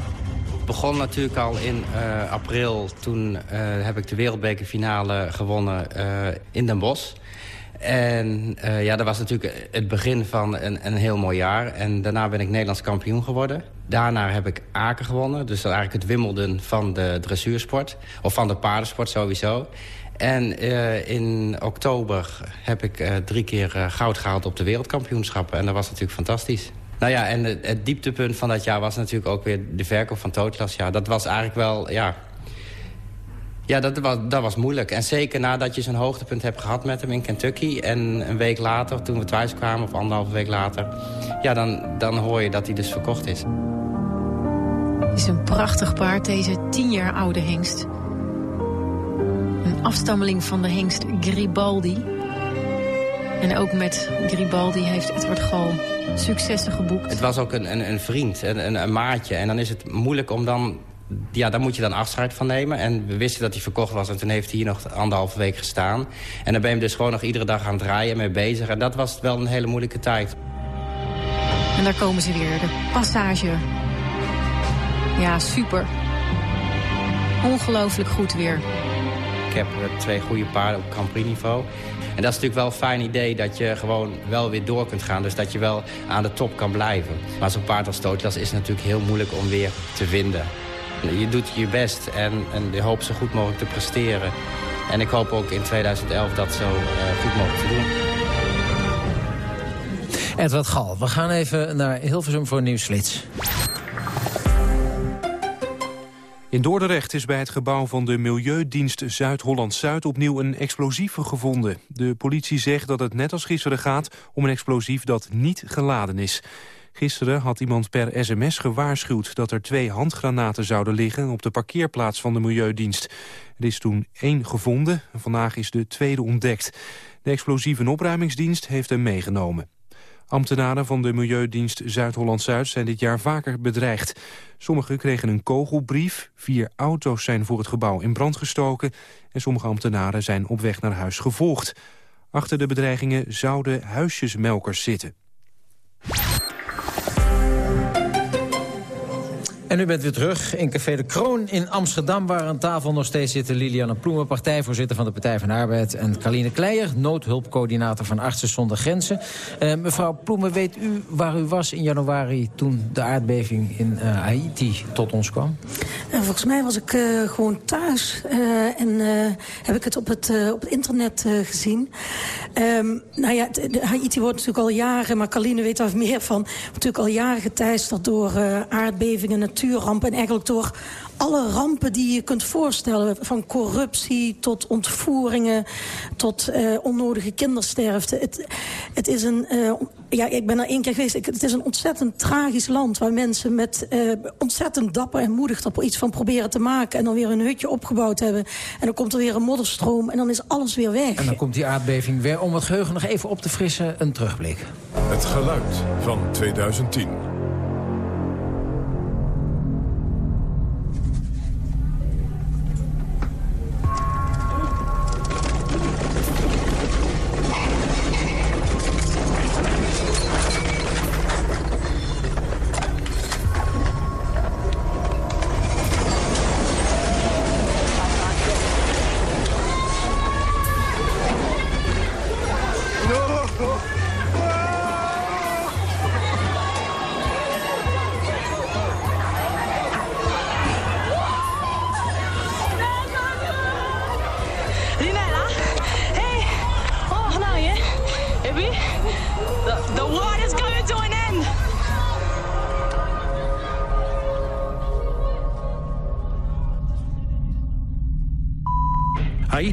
Het begon natuurlijk al in uh, april. Toen uh, heb ik de wereldbekerfinale gewonnen uh, in Den Bosch. En ja, dat was natuurlijk het begin van een, een, heel mooi jaar. En daarna ben ik Nederlands kampioen geworden. Daarna heb ik Aken gewonnen. Dus eigenlijk het Wimbledon van de dressuursport. Of van de paardensport sowieso. En uh, in oktober heb ik uh, drie keer uh, goud gehaald op de wereldkampioenschappen. En dat was natuurlijk fantastisch. Nou ja, en het, dieptepunt van dat jaar was natuurlijk ook weer de verkoop van Totlas. Ja, dat was eigenlijk wel, ja... Ja, dat was, dat was moeilijk. En zeker nadat je zo'n hoogtepunt hebt gehad met hem in Kentucky... en een week later, toen we thuis kwamen, of anderhalve week later... ja, dan, dan hoor je dat hij dus verkocht is. Het is een prachtig paard, deze tien jaar oude hengst. Een afstammeling van de hengst Gribaldi. En ook met Gribaldi heeft Edward Gal successen geboekt. Het was ook een, een, een vriend, een, een, maatje. En dan is het moeilijk om dan... Ja, daar moet je dan afscheid van nemen. En we wisten dat hij verkocht was. En toen heeft hij hier nog anderhalve week gestaan. En dan ben je dus gewoon nog iedere dag aan het draaien en mee bezig. En dat was wel een hele moeilijke tijd. En daar komen ze weer, de passage. Ja, super. Ongelooflijk goed weer. Ik heb eh, twee goede paarden op Grand Prix niveau. En dat is natuurlijk wel een fijn idee dat je gewoon wel weer door kunt gaan. Dus dat je wel aan de top kan blijven. Maar zo'n paard als Stootlas is natuurlijk heel moeilijk om weer te vinden. Je doet je best en, en je hoopt zo goed mogelijk te presteren. En ik hoop ook in 2011 dat zo uh, goed mogelijk te doen. Edward Gal, we gaan even naar Hilversum voor een nieuwsflits. In Dordrecht is bij het gebouw van de Milieudienst Zuid-Holland-Zuid opnieuw een explosief gevonden. De politie zegt dat het net als gisteren gaat om een explosief dat niet geladen is. Gisteren had iemand per sms gewaarschuwd dat er twee handgranaten zouden liggen op de parkeerplaats van de Milieudienst. Er is toen één gevonden en vandaag is de tweede ontdekt. De explosieve opruimingsdienst heeft hem meegenomen. Ambtenaren van de Milieudienst Zuid-Holland-Zuid zijn dit jaar vaker bedreigd. Sommigen kregen een kogelbrief, vier auto's zijn voor het gebouw in brand gestoken... en sommige ambtenaren zijn op weg naar huis gevolgd. Achter de bedreigingen zouden huisjesmelkers zitten. En u bent weer terug in Café de Kroon in Amsterdam... waar aan tafel nog steeds zitten Liliane Ploemen... partijvoorzitter van de Partij van de Arbeid... en Kaline Kleijer, noodhulpcoördinator van Artsen zonder Grenzen. Uh, mevrouw Ploemen, weet u waar u was in januari... toen de aardbeving in uh, Haiti tot ons kwam? Uh, volgens mij was ik gewoon thuis. en heb ik het op het, op het internet gezien. Um, nou ja, Haiti wordt natuurlijk al jaren... maar Kaline weet daar meer van... natuurlijk al jaren geteisterd door aardbevingen... natuurlijk natuurrampen. En eigenlijk door alle rampen die je kunt voorstellen. Van corruptie tot ontvoeringen tot uh, onnodige kindersterfte. Het, het is een... Uh, ja, ik ben er één keer geweest. Het is een ontzettend tragisch land... waar mensen met uh, ontzettend dapper en moedig er iets van proberen te maken... en dan weer een hutje opgebouwd hebben. En dan komt er weer een modderstroom en dan is alles weer weg. En dan komt die aardbeving weer. Om het geheugen nog even op te frissen, een terugblik. Het geluid van 2010.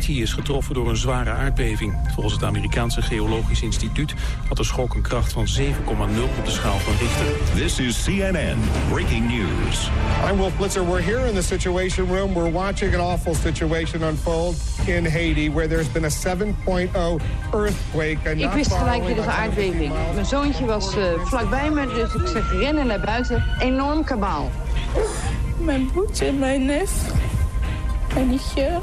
Haiti is getroffen door een zware aardbeving. Volgens het Amerikaanse Geologisch Instituut had de schok een kracht van 7,0 op de schaal van Richter. This is CNN Breaking News. I'm Wolf Blitzer. We're here in the Situation Room. We're watching an awful situation unfold in Haiti, where there's been a 7.0 earthquake. Ik wist gelijk weer de aardbeving. Mijn zoontje was uh, vlakbij me, dus ik zeg rennen naar buiten. Enorm kabaal. Mijn broertje, mijn neef, mijn nichtje.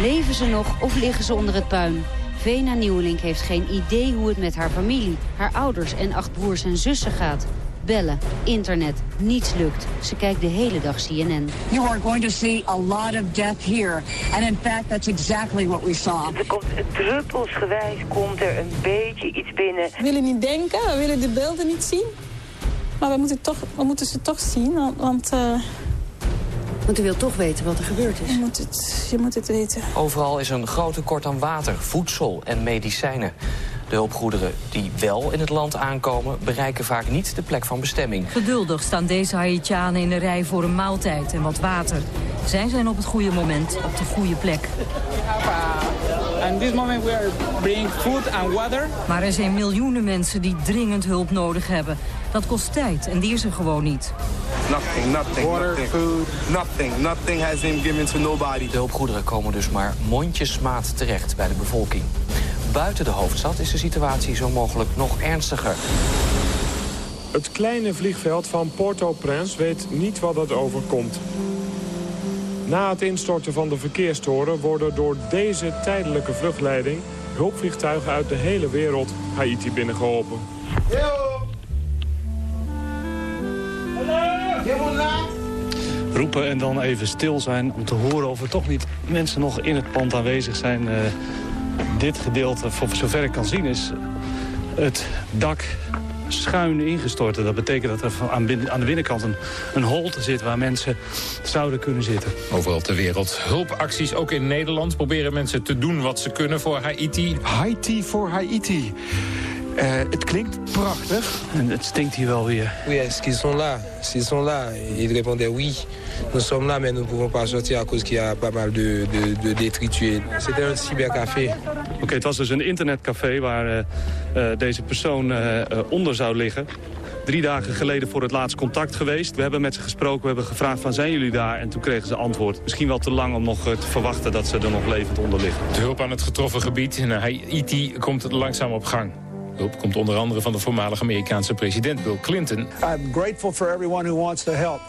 Leven ze nog of liggen ze onder het puin? Vena Nieuwelink heeft geen idee hoe het met haar familie, haar ouders en acht broers en zussen gaat. Bellen, internet, niets lukt. Ze kijkt de hele dag CNN. You are going to see a lot of death here. And in fact, that's exactly what we saw. Er komt druppelsgewijs komt er een beetje iets binnen. We willen niet denken, we willen de beelden niet zien. Maar we moeten, toch, we moeten ze toch zien, want... Uh... Want u wilt toch weten wat er gebeurd is? Je moet, het, je moet het weten. Overal is een groot tekort aan water, voedsel en medicijnen. De hulpgoederen die wel in het land aankomen... bereiken vaak niet de plek van bestemming. Geduldig staan deze Haitianen in de rij voor een maaltijd en wat water. Zij zijn op het goede moment op de goede plek. And this moment we are bringing food and water. Maar er zijn miljoenen mensen die dringend hulp nodig hebben. Dat kost tijd en die is er gewoon niet. Nothing, nothing, Water, nothing. food. Nothing, nothing has been given to nobody. De hulpgoederen komen dus maar mondjesmaat terecht bij de bevolking. Buiten de hoofdstad is de situatie zo mogelijk nog ernstiger. Het kleine vliegveld van Port-au-Prince weet niet wat het overkomt. Na het instorten van de verkeerstoren worden door deze tijdelijke vluchtleiding... hulpvliegtuigen uit de hele wereld Haiti binnengeholpen. Roepen en dan even stil zijn om te horen of er toch niet mensen nog in het pand aanwezig zijn. Eh, dit gedeelte, voor zover ik kan zien, is het dak schuin ingestort. Dat betekent dat er aan, aan de binnenkant een, een holte zit waar mensen zouden kunnen zitten. Overal ter wereld hulpacties, ook in Nederland. Proberen mensen te doen wat ze kunnen voor Haiti. Haiti voor Haiti. Uh, het klinkt prachtig en het stinkt hier wel weer. Oui, est-ce qu'ils sont là? S'ils sont là, ils répondaient oui. Nous sommes là, mais nous ne pouvons pas sortir à cause qu'il y a pas mal de, de, de détritus. C'était un cybercafé. Oké, okay, het was dus een internetcafé waar uh, uh, deze persoon uh, onder zou liggen. Drie dagen geleden voor het laatst contact geweest. We hebben met ze gesproken, we hebben gevraagd van zijn jullie daar? En toen kregen ze antwoord. Misschien wel te lang om nog te verwachten dat ze er nog levend onder liggen. De hulp aan het getroffen gebied in Haiti komt langzaam op gang. Hulp komt onder andere van de voormalige Amerikaanse president Bill Clinton. I'm grateful for everyone who wants to help.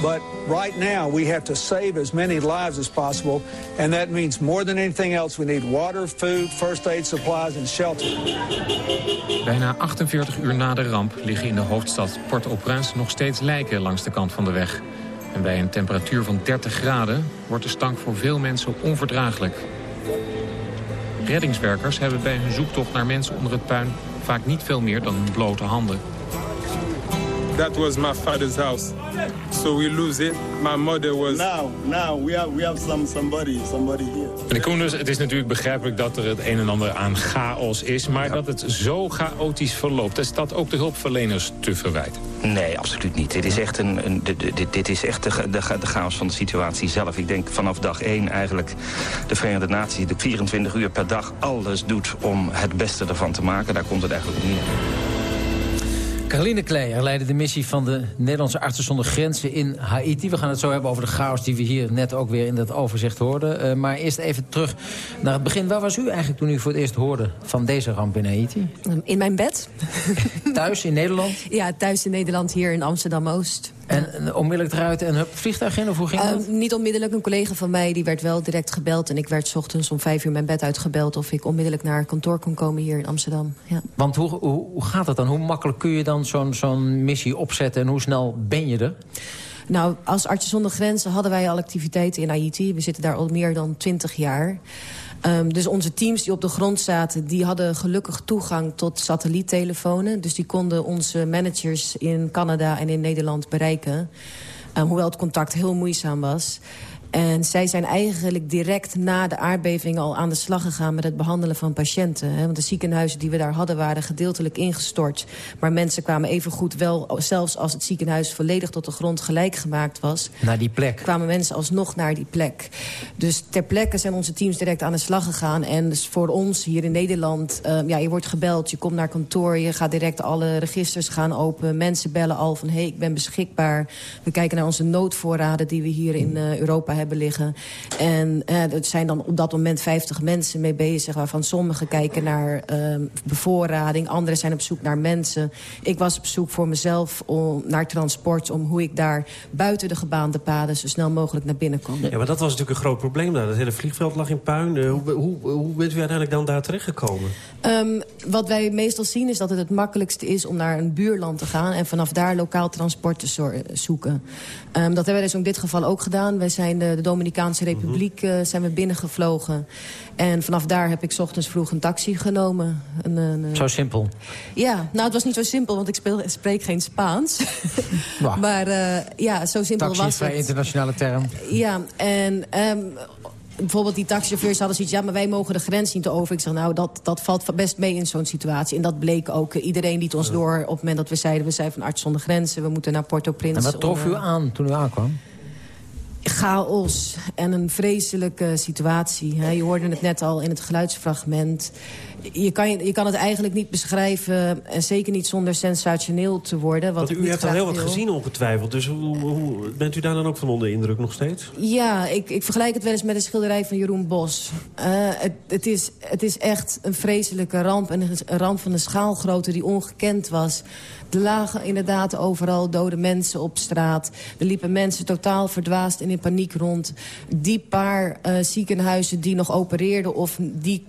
But right now we have to save as many lives as possible. And that means more than anything else we need water, food, first aid supplies and shelter. Bijna 48 uur na de ramp liggen in de hoofdstad Port-au-Prince nog steeds lijken langs de kant van de weg. En bij een temperatuur van 30 graden wordt de stank voor veel mensen onverdraaglijk. Reddingswerkers hebben bij hun zoektocht naar mensen onder het puin vaak niet veel meer dan hun blote handen. That was my father's house. So we lose it. My mother was... Now, now we have, we have some, somebody, somebody here. Meneer Koenders, het is natuurlijk begrijpelijk dat er het een en ander aan chaos is... maar dat het zo chaotisch verloopt, is dat ook de hulpverleners te verwijten? Nee, absoluut niet. Dit is echt, een, een dit, dit, is echt de, de, de, chaos van de situatie zelf. Ik denk vanaf dag één eigenlijk de Verenigde Naties... die 24 uur per dag alles doet om het beste ervan te maken. Daar komt het eigenlijk niet. Caroline Kleijer leidde de missie van de Nederlandse Artsen zonder Grenzen in Haiti. We gaan het zo hebben over de chaos die we hier net ook weer in dat overzicht hoorden. Uh, maar eerst even terug naar het begin. Waar was u eigenlijk toen u voor het eerst hoorde van deze ramp in Haiti? In mijn bed. thuis in Nederland? Ja, thuis in Nederland, hier in Amsterdam-Oost. En onmiddellijk eruit en hup, vliegtuig in? Of hoe ging uh, dat? Niet onmiddellijk. Een collega van mij die werd wel direct gebeld. En ik werd s ochtends om vijf uur mijn bed uitgebeld... of ik onmiddellijk naar kantoor kon komen hier in Amsterdam. Ja. Want hoe, hoe, gaat het dan? Hoe makkelijk kun je dan zo'n zo'n missie opzetten... en hoe snel ben je er? Nou, als Artsen zonder Grenzen hadden wij al activiteiten in Haiti. We zitten daar al meer dan twintig jaar. Um, dus onze teams die op de grond zaten... die hadden gelukkig toegang tot satelliettelefonen. Dus die konden onze managers in Canada en in Nederland bereiken. Um, hoewel het contact heel moeizaam was. En zij zijn eigenlijk direct na de aardbeving al aan de slag gegaan... met het behandelen van patiënten. Want de ziekenhuizen die we daar hadden waren gedeeltelijk ingestort. Maar mensen kwamen even goed wel, zelfs als het ziekenhuis... volledig tot de grond gelijk gemaakt was... Naar die plek? kwamen mensen alsnog naar die plek. Dus ter plekke zijn onze teams direct aan de slag gegaan. En dus voor ons hier in Nederland... Uh, ja, je wordt gebeld, je komt naar kantoor... je gaat direct alle registers gaan open. Mensen bellen al van, hé, hey, ik ben beschikbaar. We kijken naar onze noodvoorraden die we hier in uh, Europa hebben hebben liggen. En uh, er zijn dan op dat moment 50 mensen mee bezig... waarvan sommigen kijken naar uh, bevoorrading, anderen zijn op zoek naar mensen. Ik was op zoek voor mezelf om, naar transport... om hoe ik daar buiten de gebaande paden zo snel mogelijk naar binnen kon. Ja, maar dat was natuurlijk een groot probleem daar. Het hele vliegveld lag in puin. Uh, hoe, hoe, hoe bent u uiteindelijk dan daar terechtgekomen? Um, wat wij meestal zien is dat het het makkelijkste is om naar een buurland te gaan... en vanaf daar lokaal transport te zoeken. Um, dat hebben wij dus in dit geval ook gedaan. Wij zijn de, de Dominicaanse Republiek uh, zijn we binnengevlogen. En vanaf daar heb ik ochtends vroeg een taxi genomen. Een, een, zo simpel? Ja, nou het was niet zo simpel, want ik speel, spreek geen Spaans. maar uh, ja, zo simpel taxi was het. Taxi internationale term. Ja, en... Um, bijvoorbeeld die taxichauffeurs hadden zoiets... ja, maar wij mogen de grens niet over. Ik zeg, nou, dat, dat valt best mee in zo'n situatie. En dat bleek ook. iedereen liet ons door op het moment dat we zeiden... we zijn van Arts zonder Grenzen, we moeten naar Port-au-Prince. En wat trof u aan toen u aankwam? Chaos en een vreselijke situatie. Je hoorde het net al in het geluidsfragment. Je kan, je kan het eigenlijk niet beschrijven... en zeker niet zonder sensationeel te worden. Wat Want u heeft al heel wat gezien ongetwijfeld. Dus hoe, hoe, bent u daar dan ook van onder indruk nog steeds? Ja, ik, ik vergelijk het wel eens met een schilderij van Jeroen Bos. Uh, het, het, is, het is echt een vreselijke ramp. En een ramp van een schaalgrootte die ongekend was. Er lagen inderdaad overal dode mensen op straat. Er liepen mensen totaal verdwaasd en in paniek rond. Die paar uh, ziekenhuizen die nog opereerden of die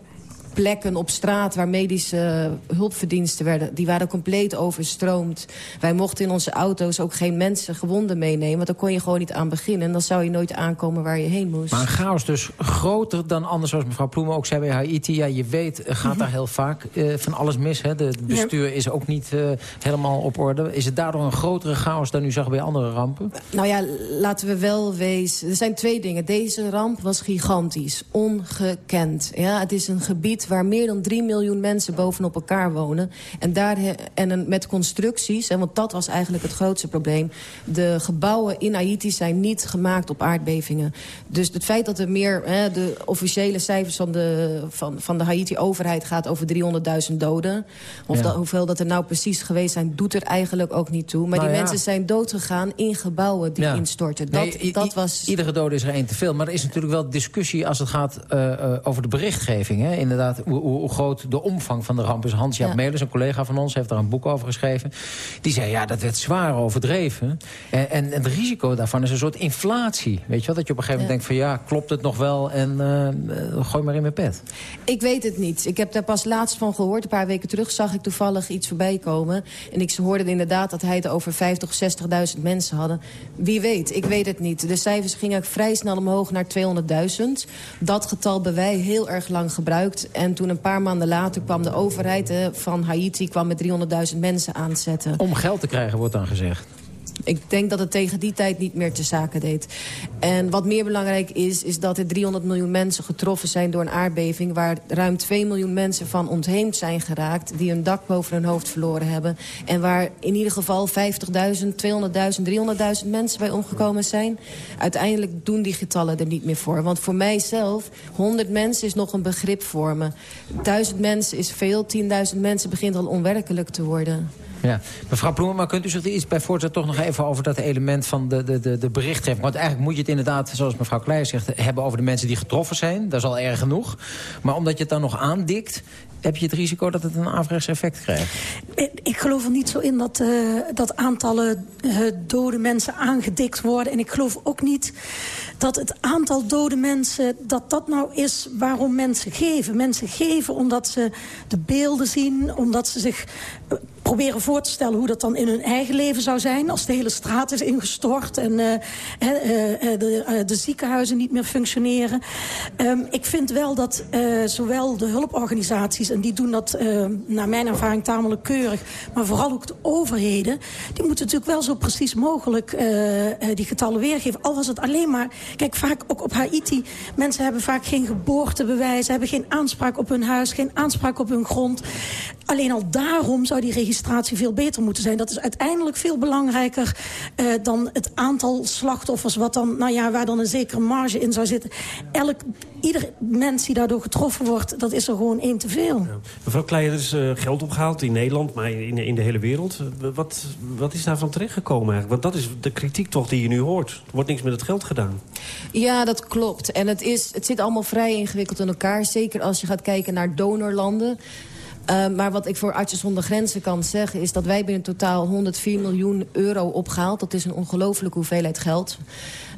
plekken op straat waar medische hulpverdiensten werden... die waren compleet overstroomd. Wij mochten in onze auto's ook geen mensen gewonden meenemen... want daar kon je gewoon niet aan beginnen. En dan zou je nooit aankomen waar je heen moest. Maar een chaos dus groter dan anders, zoals mevrouw Ploemen ook zei bij Haiti. Ja, je weet, gaat daar heel vaak uh, van alles mis. Hè? De, het bestuur is ook niet uh, helemaal op orde. Is het daardoor een grotere chaos dan u zag bij andere rampen? Nou ja, laten we wel wezen. Er zijn twee dingen. Deze ramp was gigantisch, ongekend. Ja, het is een gebied waar meer dan 3 miljoen mensen bovenop elkaar wonen. En, daar, en met constructies, en want dat was eigenlijk het grootste probleem. De gebouwen in Haiti zijn niet gemaakt op aardbevingen. Dus het feit dat er meer, hè, de officiële cijfers van de, van, van de Haiti-overheid gaat over 300.000 doden. Of Ja. dat, hoeveel dat er nou precies geweest zijn, doet er eigenlijk ook niet toe. Maar Nou die ja. mensen zijn doodgegaan in gebouwen die Ja. instorten. Dat, Nee, dat was... Iedere dode is er één te veel. Maar er is natuurlijk wel discussie als het gaat eh, eh, over de berichtgeving. Hè? Inderdaad, hoe, hoe, hoe groot de omvang van de ramp is. Hans-Jaap Ja. Melis, een collega van ons, heeft daar een boek over geschreven. Die zei, ja, dat werd zwaar overdreven. En, en, het risico daarvan is een soort inflatie. Weet je wel? Dat je op een gegeven moment denkt van... ja, klopt het nog wel? En eh, eh, gooi maar in mijn pet. Ik weet het niet. Ik heb daar pas laatst van gehoord. Een paar weken terug zag ik toevallig iets voorbij komen. En ik hoorde inderdaad dat hij het over 50 of 60.000 mensen hadden. Wie weet, ik weet het niet. De cijfers gingen vrij snel omhoog naar 200.000. Dat getal hebben wij heel erg lang gebruikt. En toen een paar maanden later kwam de overheid van Haiti... kwam met 300.000 mensen aanzetten. Om geld te krijgen, wordt dan gezegd. Ik denk dat het tegen die tijd niet meer te zaken deed. En wat meer belangrijk is, is dat er 300 miljoen mensen getroffen zijn door een aardbeving... waar ruim 2 miljoen mensen van ontheemd zijn geraakt... die hun dak boven hun hoofd verloren hebben. En waar in ieder geval 50.000, 200.000, 300.000 mensen bij omgekomen zijn. Uiteindelijk doen die getallen er niet meer voor. Want voor mijzelf, 100 mensen is nog een begrip voor me. 1000 mensen is veel, 10.000 mensen begint al onwerkelijk te worden. Ja. Mevrouw Ploemen, maar kunt u zich iets bij voorstellen... toch nog even over dat element van de, de, de, de berichtgeving? Want eigenlijk moet je het inderdaad, zoals mevrouw Kleijer zegt... hebben over de mensen die getroffen zijn. Dat is al erg genoeg. Maar omdat je het dan nog aandikt... heb je het risico dat het een averechts effect krijgt. Ik- geloof er niet zo in dat, eh, dat aantallen eh, dode mensen aangedikt worden. En ik geloof ook niet dat het aantal dode mensen... dat dat nou is waarom mensen geven. Mensen geven omdat ze de beelden zien, omdat ze zich... proberen voor te stellen hoe dat dan in hun eigen leven zou zijn... als de hele straat is ingestort en eh, eh, eh, de, de ziekenhuizen niet meer functioneren. Ehm, ik vind wel dat zowel de hulporganisaties... en die doen dat naar mijn ervaring tamelijk keurig... maar vooral ook de overheden... die moeten natuurlijk wel zo precies mogelijk die getallen weergeven. Al was het alleen maar... Kijk, vaak ook op Haiti... mensen hebben vaak geen geboortebewijs... hebben geen aanspraak op hun huis, geen aanspraak op hun grond. Alleen al daarom zou die registratie veel beter moeten zijn. Dat is uiteindelijk veel belangrijker eh, dan het aantal slachtoffers... Wat dan, nou ja, waar dan een zekere marge in zou zitten. Elk, ieder mens die daardoor getroffen wordt, dat is er gewoon één te veel. Mevrouw Kleijer, er is eh, geld opgehaald in Nederland, maar in, in de hele wereld. Eh, Wat, wat is daarvan terechtgekomen eigenlijk? Want dat is de kritiek toch die je nu hoort. Er wordt niks met het geld gedaan. Ja, dat klopt. En het, is, het zit allemaal vrij ingewikkeld in elkaar. Zeker als je gaat kijken naar donorlanden. Uh, maar wat ik voor Artsen zonder Grenzen kan zeggen... is dat wij hebben in totaal 104 miljoen euro opgehaald. Dat is een ongelooflijke hoeveelheid geld.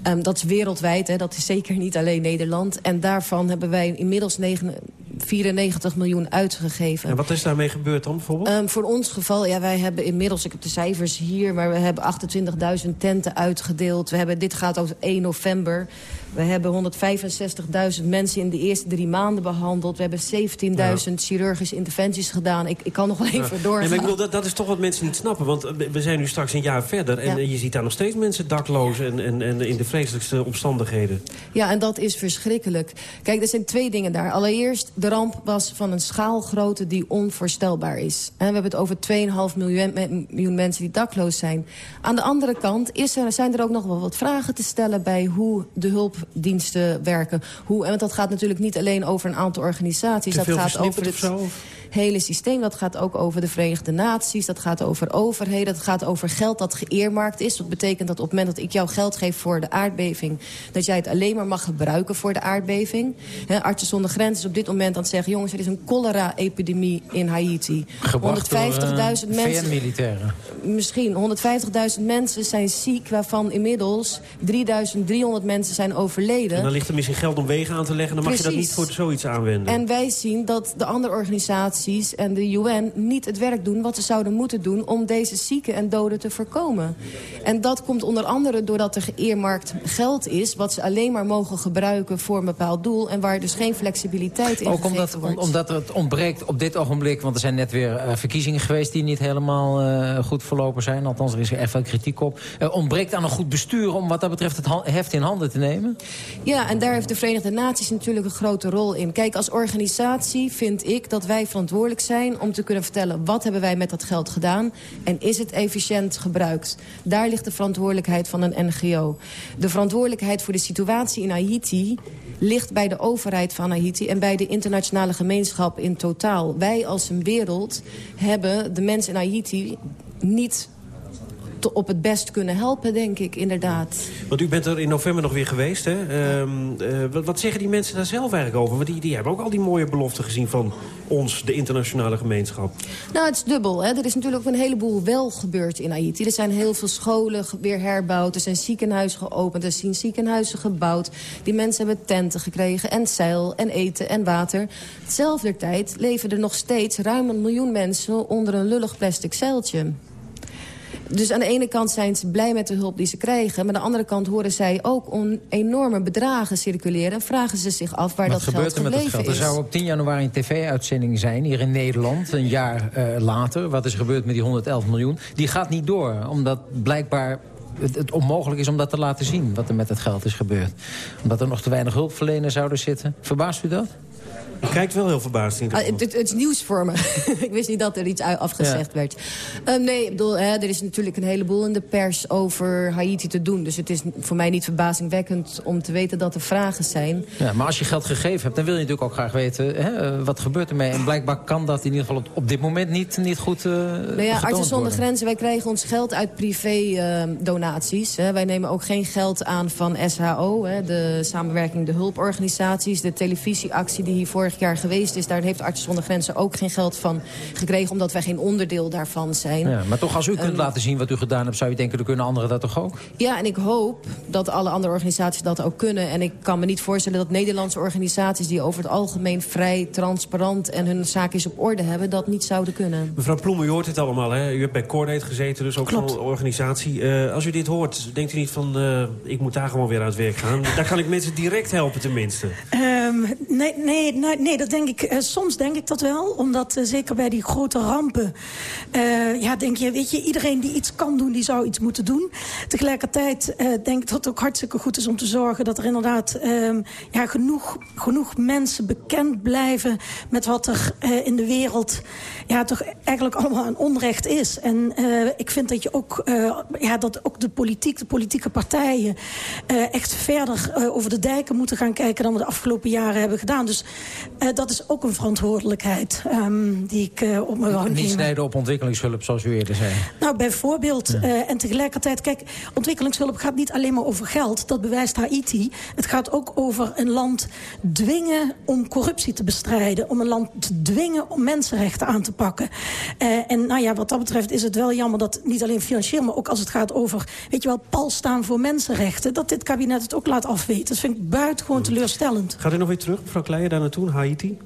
Um, dat is wereldwijd, hè. dat is zeker niet alleen Nederland. En daarvan hebben wij inmiddels 9, 94 miljoen uitgegeven. En wat is daarmee gebeurd dan bijvoorbeeld? Um, voor ons geval, ja, wij hebben inmiddels, ik heb de cijfers hier... maar we hebben 28.000 tenten uitgedeeld. We hebben, dit gaat over 1 november. We hebben 165.000 mensen in de eerste drie maanden behandeld. We hebben 17.000 ja. chirurgische interventies gedaan. Ik, ik kan nog wel even ja. doorgaan. Nee, maar ik bedoel, dat, dat is toch wat mensen niet snappen. Want we zijn nu straks een jaar verder... en ja. je ziet daar nog steeds mensen dakloos en, en, en in de vreselijkste omstandigheden. Ja, en dat is verschrikkelijk. Kijk, er zijn twee dingen daar. Allereerst, de ramp was van een schaalgrootte die onvoorstelbaar is. En we hebben het over 2,5 miljoen, miljoen mensen die dakloos zijn. Aan de andere kant is er, zijn er ook nog wel wat vragen te stellen... bij hoe de hulpdiensten werken. Hoe, want dat gaat natuurlijk niet alleen over een aantal organisaties. Dat gaat over het zo, hele systeem. Dat gaat ook over de Verenigde Naties. Dat gaat over overheden. Dat gaat over geld dat geëermarkt is. Dat betekent dat op het moment dat ik jou geld geef voor de aardbeving... dat jij het alleen maar mag gebruiken voor de aardbeving. He, Artsen zonder Grenzen is op dit moment aan het zeggen... jongens, er is een cholera-epidemie in Haiti. 150.000 mensen. militairen misschien 150.000 mensen zijn ziek... waarvan inmiddels 3.300 mensen zijn overleden. En dan ligt er misschien geld om wegen aan te leggen... dan mag je dat niet voor zoiets aanwenden. En wij zien dat de andere organisaties en de UN niet het werk doen... wat ze zouden moeten doen om deze zieken en doden te voorkomen. En dat komt onder andere doordat er geëermarkt geld is... wat ze alleen maar mogen gebruiken voor een bepaald doel... en waar dus geen flexibiliteit in Ook omdat, wordt. omdat het ontbreekt op dit ogenblik... want er zijn net weer uh, verkiezingen geweest die niet helemaal uh, goed verlopen zijn. Althans, er is er veel kritiek op. Uh, ontbreekt aan een goed bestuur om wat dat betreft het heft in handen te nemen? Ja, en daar heeft de Verenigde Naties natuurlijk een grote rol in. Kijk, als organisatie vind ik dat wij verantwoordelijk zijn... om te kunnen vertellen wat hebben wij met dat geld gedaan... en is het efficiënt gebruikt. Daar ligt de verantwoordelijkheid van een NGO. De verantwoordelijkheid voor de situatie in Haiti ligt bij de overheid van Haiti... en bij de internationale gemeenschap in totaal. Wij als een wereld hebben de mensen in Haiti niet op het best kunnen helpen, denk ik, inderdaad. Want u bent er in november nog weer geweest, hè? Uh, wat, wat, zeggen die mensen daar zelf eigenlijk over? Want die, die hebben ook al die mooie beloften gezien van ons, de internationale gemeenschap. Nou, het is dubbel. Hè? Er is natuurlijk ook een heleboel wel gebeurd in Haiti. Er zijn heel veel scholen weer herbouwd. Er zijn ziekenhuizen geopend. Er zijn ziekenhuizen gebouwd. Die mensen hebben tenten gekregen en zeil en eten en water. Hetzelfde tijd leven er nog steeds ruim een miljoen mensen onder een lullig plastic zeiltje. Dus aan de ene kant zijn ze blij met de hulp die ze krijgen... maar aan de andere kant horen zij ook enorme bedragen circuleren... en vragen ze zich af waar Wat dat geld gebeurt er met dat gebleven geld? Er is. zou op 10 januari een tv-uitzending zijn hier in Nederland... een jaar uh, later. Wat is er gebeurd met die 111 miljoen? Die gaat niet door, omdat blijkbaar het, het, onmogelijk is om dat te laten zien... wat er met het geld is gebeurd. Omdat er nog te weinig hulpverleners zouden zitten. Verbaast u dat? U kijkt wel heel verbaasd in ah, het, het, is nieuws voor me. ik wist niet dat er iets afgezegd ja. werd. Uh, nee, ik bedoel, hè, er is natuurlijk een heleboel in de pers over Haiti te doen. Dus het is voor mij niet verbazingwekkend om te weten dat er vragen zijn. Ja, maar als je geld gegeven hebt, dan wil je natuurlijk ook graag weten... Hè, wat gebeurt ermee. En blijkbaar kan dat in ieder geval op, op dit moment niet, niet goed uh, nou ja, Artsen zonder. Grenzen, wij krijgen ons geld uit privé-donaties. Uh, wij nemen ook geen geld aan van SHO, hè, de samenwerking de hulporganisaties... de televisieactie die hier vorig jaar geweest is. Daar heeft Artsen zonder Grenzen ook geen geld van gekregen... omdat wij geen onderdeel daarvan zijn. Ja, maar toch, als u kunt Um, laten zien wat u gedaan hebt... zou je denken, dan kunnen anderen dat toch ook? Ja, en ik hoop dat alle andere organisaties dat ook kunnen. En ik kan me niet voorstellen dat Nederlandse organisaties... die over het algemeen vrij transparant en hun zaakjes op orde hebben... dat niet zouden kunnen. Mevrouw Ploemen, u hoort het allemaal, hè? U hebt bij Coordate gezeten, dus ook Klopt. zo'n organisatie. Uh, als u dit hoort, denkt u niet van... Uh, ik moet daar gewoon weer aan het werk gaan? daar kan ik mensen direct helpen tenminste. Um, nee, nee, nee, nee, dat denk ik... Uh, soms denk ik dat wel, omdat zeker bij die grote rampen... ja, denk je, weet je, iedereen die iets kan doen, die zou iets moeten doen. Tegelijkertijd denk ik dat het ook hartstikke goed is om te zorgen... dat er inderdaad um, ja, genoeg, genoeg mensen bekend blijven... met wat er in de wereld ja, toch eigenlijk allemaal een onrecht is. En ik vind dat je ook, ja, dat ook de politiek, de politieke partijen... echt verder over de dijken moeten gaan kijken... dan we de afgelopen jaren hebben gedaan. Dus dat is ook een verantwoordelijkheid um, die ik op me wou nemen. Niet snijden op ontwikkelingshulp, zoals u eerder zei. Nou, bijvoorbeeld. Ja. En tegelijkertijd, kijk, ontwikkelingshulp gaat niet alleen maar over geld. Dat bewijst Haiti. Het gaat ook over een land dwingen om corruptie te bestrijden. Om een land te dwingen om mensenrechten aan te pakken. Uh, en nou ja, wat dat betreft is het wel jammer dat niet alleen financieel... maar ook als het gaat over, weet je wel, pal staan voor mensenrechten... dat dit kabinet het ook laat afweten. Dat vind ik buitengewoon teleurstellend. Gaat u nog weer terug, mevrouw Kleijer, daar naartoe, Haiti?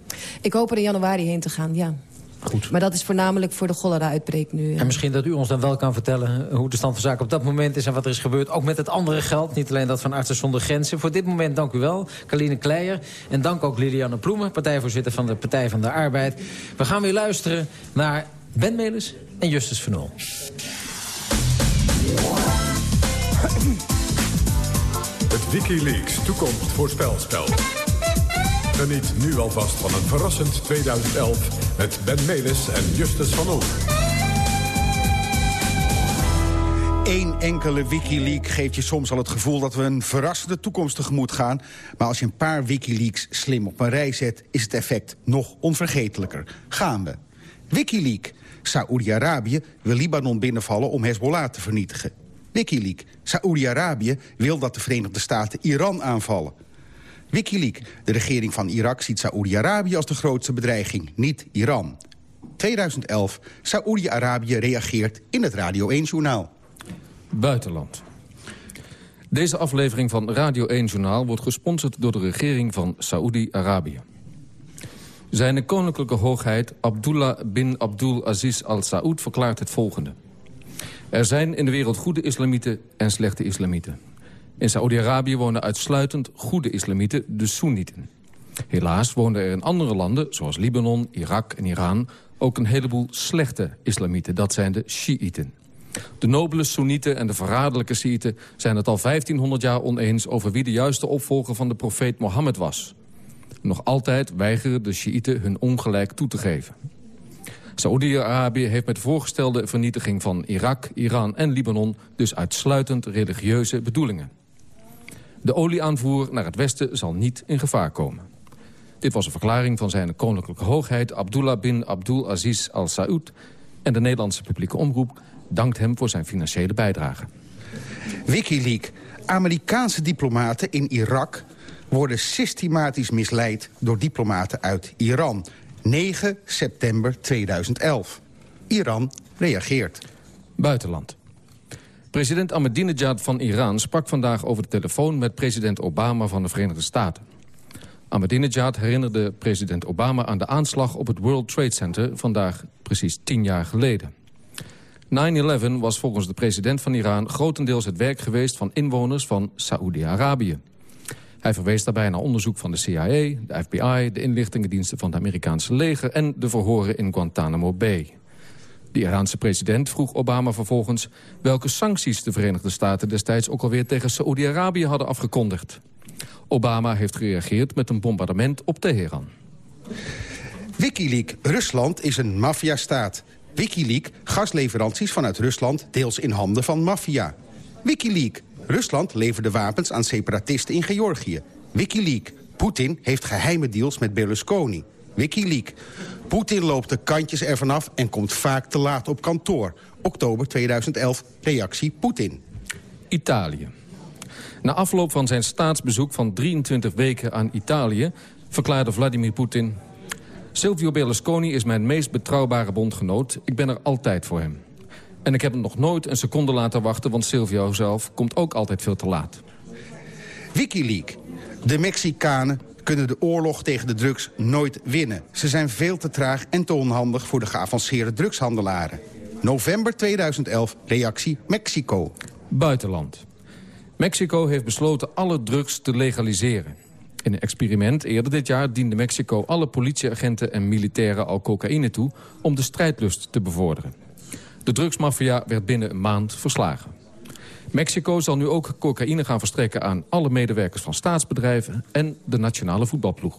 Ik hoop er in januari heen te gaan, ja. Goed. Maar dat is voornamelijk voor de cholera-uitbreek nu. En misschien dat u ons dan wel kan vertellen hoe de stand van zaken op dat moment is... en wat er is gebeurd, ook met het andere geld. Niet alleen dat van Artsen zonder Grenzen. Voor dit moment dank u wel, Kaline Kleijer. En dank ook Liliane Ploemen, partijvoorzitter van de Partij van de Arbeid. We gaan weer luisteren naar Ben Melis en Justus Van Oel. Het Wikileaks toekomstvoorspelspel. Geniet nu alvast van een verrassend 2011 met Ben Melis en Justus van Oel. Eén enkele Wikileak geeft je soms al het gevoel dat we een verrassende toekomst tegemoet gaan. Maar als je een paar Wikileaks slim op een rij zet, is het effect nog onvergetelijker. Gaan we. Wikileak. Saoedi-Arabië wil Libanon binnenvallen om Hezbollah te vernietigen. Wikileak. Saoedi-Arabië wil dat de Verenigde Staten Iran aanvallen. Wikileak. De regering van Irak ziet Saoedi-Arabië als de grootste bedreiging, niet Iran. 2011. Saoedi-Arabië reageert in het Radio 1-journaal. Buitenland. Deze aflevering van Radio 1 Journaal wordt gesponsord door de regering van Saoedi-Arabië. Zijn koninklijke hoogheid Abdullah bin Abdul Aziz al Saud verklaart het volgende. Er zijn in de wereld goede islamieten en slechte islamieten. In Saoedi-Arabië wonen uitsluitend goede islamieten, de Soenieten. Helaas wonen er in andere landen, zoals Libanon, Irak en Iran... ook een heleboel slechte islamieten, dat zijn de Shiiten. De nobele Soenieten en de verraderlijke Shiiten zijn het al 1500 jaar oneens... over wie de juiste opvolger van de profeet Mohammed was. Nog altijd weigeren de Shiiten hun ongelijk toe te geven. Saoedi-Arabië heeft met de voorgestelde vernietiging van Irak, Iran en Libanon... dus uitsluitend religieuze bedoelingen. De olieaanvoer naar het westen zal niet in gevaar komen. Dit was een verklaring van zijn koninklijke hoogheid... Abdullah bin Abdul Aziz al Saud... en de Nederlandse publieke omroep dankt hem voor zijn financiële bijdrage. Wikileaks. Amerikaanse diplomaten in Irak worden systematisch misleid door diplomaten uit Iran. 9 september 2011. Iran reageert. Buitenland. President Ahmadinejad van Iran sprak vandaag over de telefoon... met president Obama van de Verenigde Staten. Ahmadinejad herinnerde president Obama aan de aanslag op het World Trade Center... vandaag precies tien jaar geleden. 9-11 was volgens de president van Iran grotendeels het werk geweest... van inwoners van Saoedi-Arabië. Hij verwees daarbij naar onderzoek van de CIA, de FBI... de inlichtingendiensten van het Amerikaanse leger... en de verhoren in Guantanamo Bay. De Iraanse president vroeg Obama vervolgens... welke sancties de Verenigde Staten destijds ook alweer tegen Saoedi-Arabië hadden afgekondigd. Obama heeft gereageerd met een bombardement op Teheran. Wikileaks. Rusland is een maffiastaat. Wikileaks. Gasleveranties vanuit Rusland deels in handen van maffia. Wikileaks. Rusland leverde wapens aan separatisten in Georgië. Wikileaks. Poetin heeft geheime deals met Berlusconi. Wikileaks. Poetin loopt de kantjes ervan af en komt vaak te laat op kantoor. Oktober 2011, reactie Poetin. Italië. Na afloop van zijn staatsbezoek van 23 weken aan Italië... verklaarde Vladimir Poetin... Silvio Berlusconi is mijn meest betrouwbare bondgenoot. Ik ben er altijd voor hem. En ik heb hem nog nooit een seconde laten wachten... want Silvio zelf komt ook altijd veel te laat. Wikileaks. De Mexicanen kunnen de oorlog tegen de drugs nooit winnen. Ze zijn veel te traag en te onhandig voor de geavanceerde drugshandelaren. November 2011, reactie Mexico. Buitenland. Mexico heeft besloten alle drugs te legaliseren. In een experiment eerder dit jaar diende Mexico alle politieagenten en militairen al cocaïne toe om de strijdlust te bevorderen. De drugsmafia werd binnen een maand verslagen. Mexico zal nu ook cocaïne gaan verstrekken aan alle medewerkers van staatsbedrijven en de nationale voetbalploeg.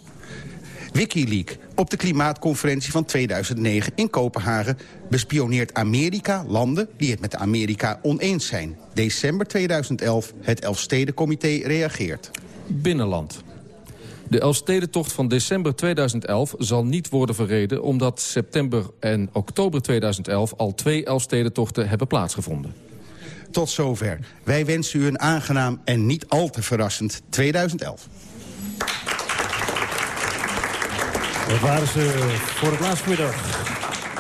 Wikileaks. Op de klimaatconferentie van 2009 in Kopenhagen bespioneert Amerika landen die het met Amerika oneens zijn. December 2011, het Elfstedencomité reageert. Binnenland. De Elfstedentocht van december 2011 zal niet worden verreden... omdat september en oktober 2011 al twee Elfstedentochten hebben plaatsgevonden. Tot zover. Wij wensen u een aangenaam en niet al te verrassend 2011. Dat waren ze voor het laatste middag.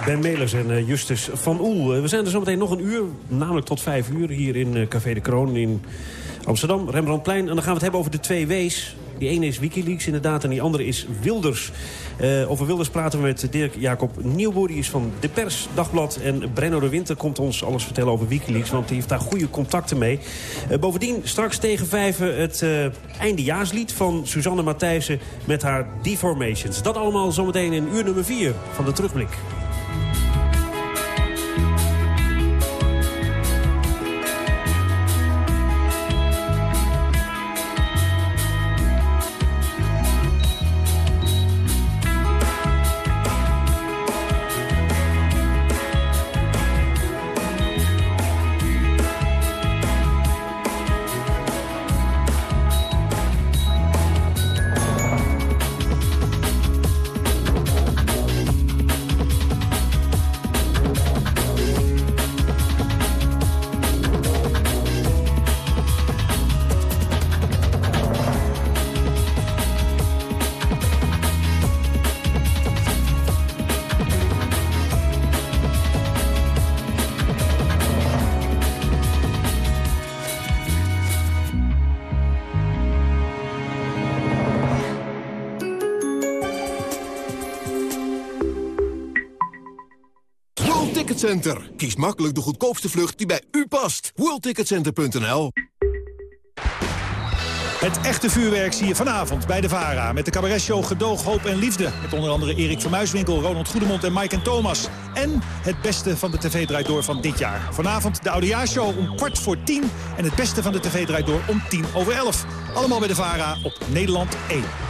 Ben Melers en eh, Justus van Oel. Eh, we zijn er zometeen nog een uur, namelijk tot vijf uur... hier in eh, Café de Kroon in Amsterdam, Rembrandtplein. En dan gaan we het hebben over de twee W's. Die ene is Wikileaks inderdaad en die andere is Wilders. Uh, over Wilders praten we met Dirk Jacob Nieuwboer. Die is van De Pers Dagblad. En Brenno de Winter komt ons alles vertellen over Wikileaks. Want die heeft daar goede contacten mee. Uh, bovendien straks tegen vijven het uh, eindejaarslied van Suzanne Matthijssen... met haar Deformations. Dat allemaal zometeen in uur nummer vier van de Terugblik. Kies makkelijk de goedkoopste vlucht die bij u past. WorldTicketCenter.nl Het echte vuurwerk zie je vanavond bij de VARA... met de cabaretshow Gedoog, Hoop en Liefde. Met onder andere Erik van Muiswinkel, Ronald Goedemond en Mike en Thomas. En het beste van de TV Draait Door van dit jaar. Vanavond de Oudejaarshow om kwart voor tien... en het beste van de TV Draait Door om tien over elf. Allemaal bij de VARA op Nederland 1.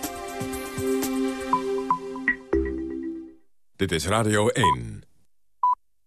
Dit is Radio 1.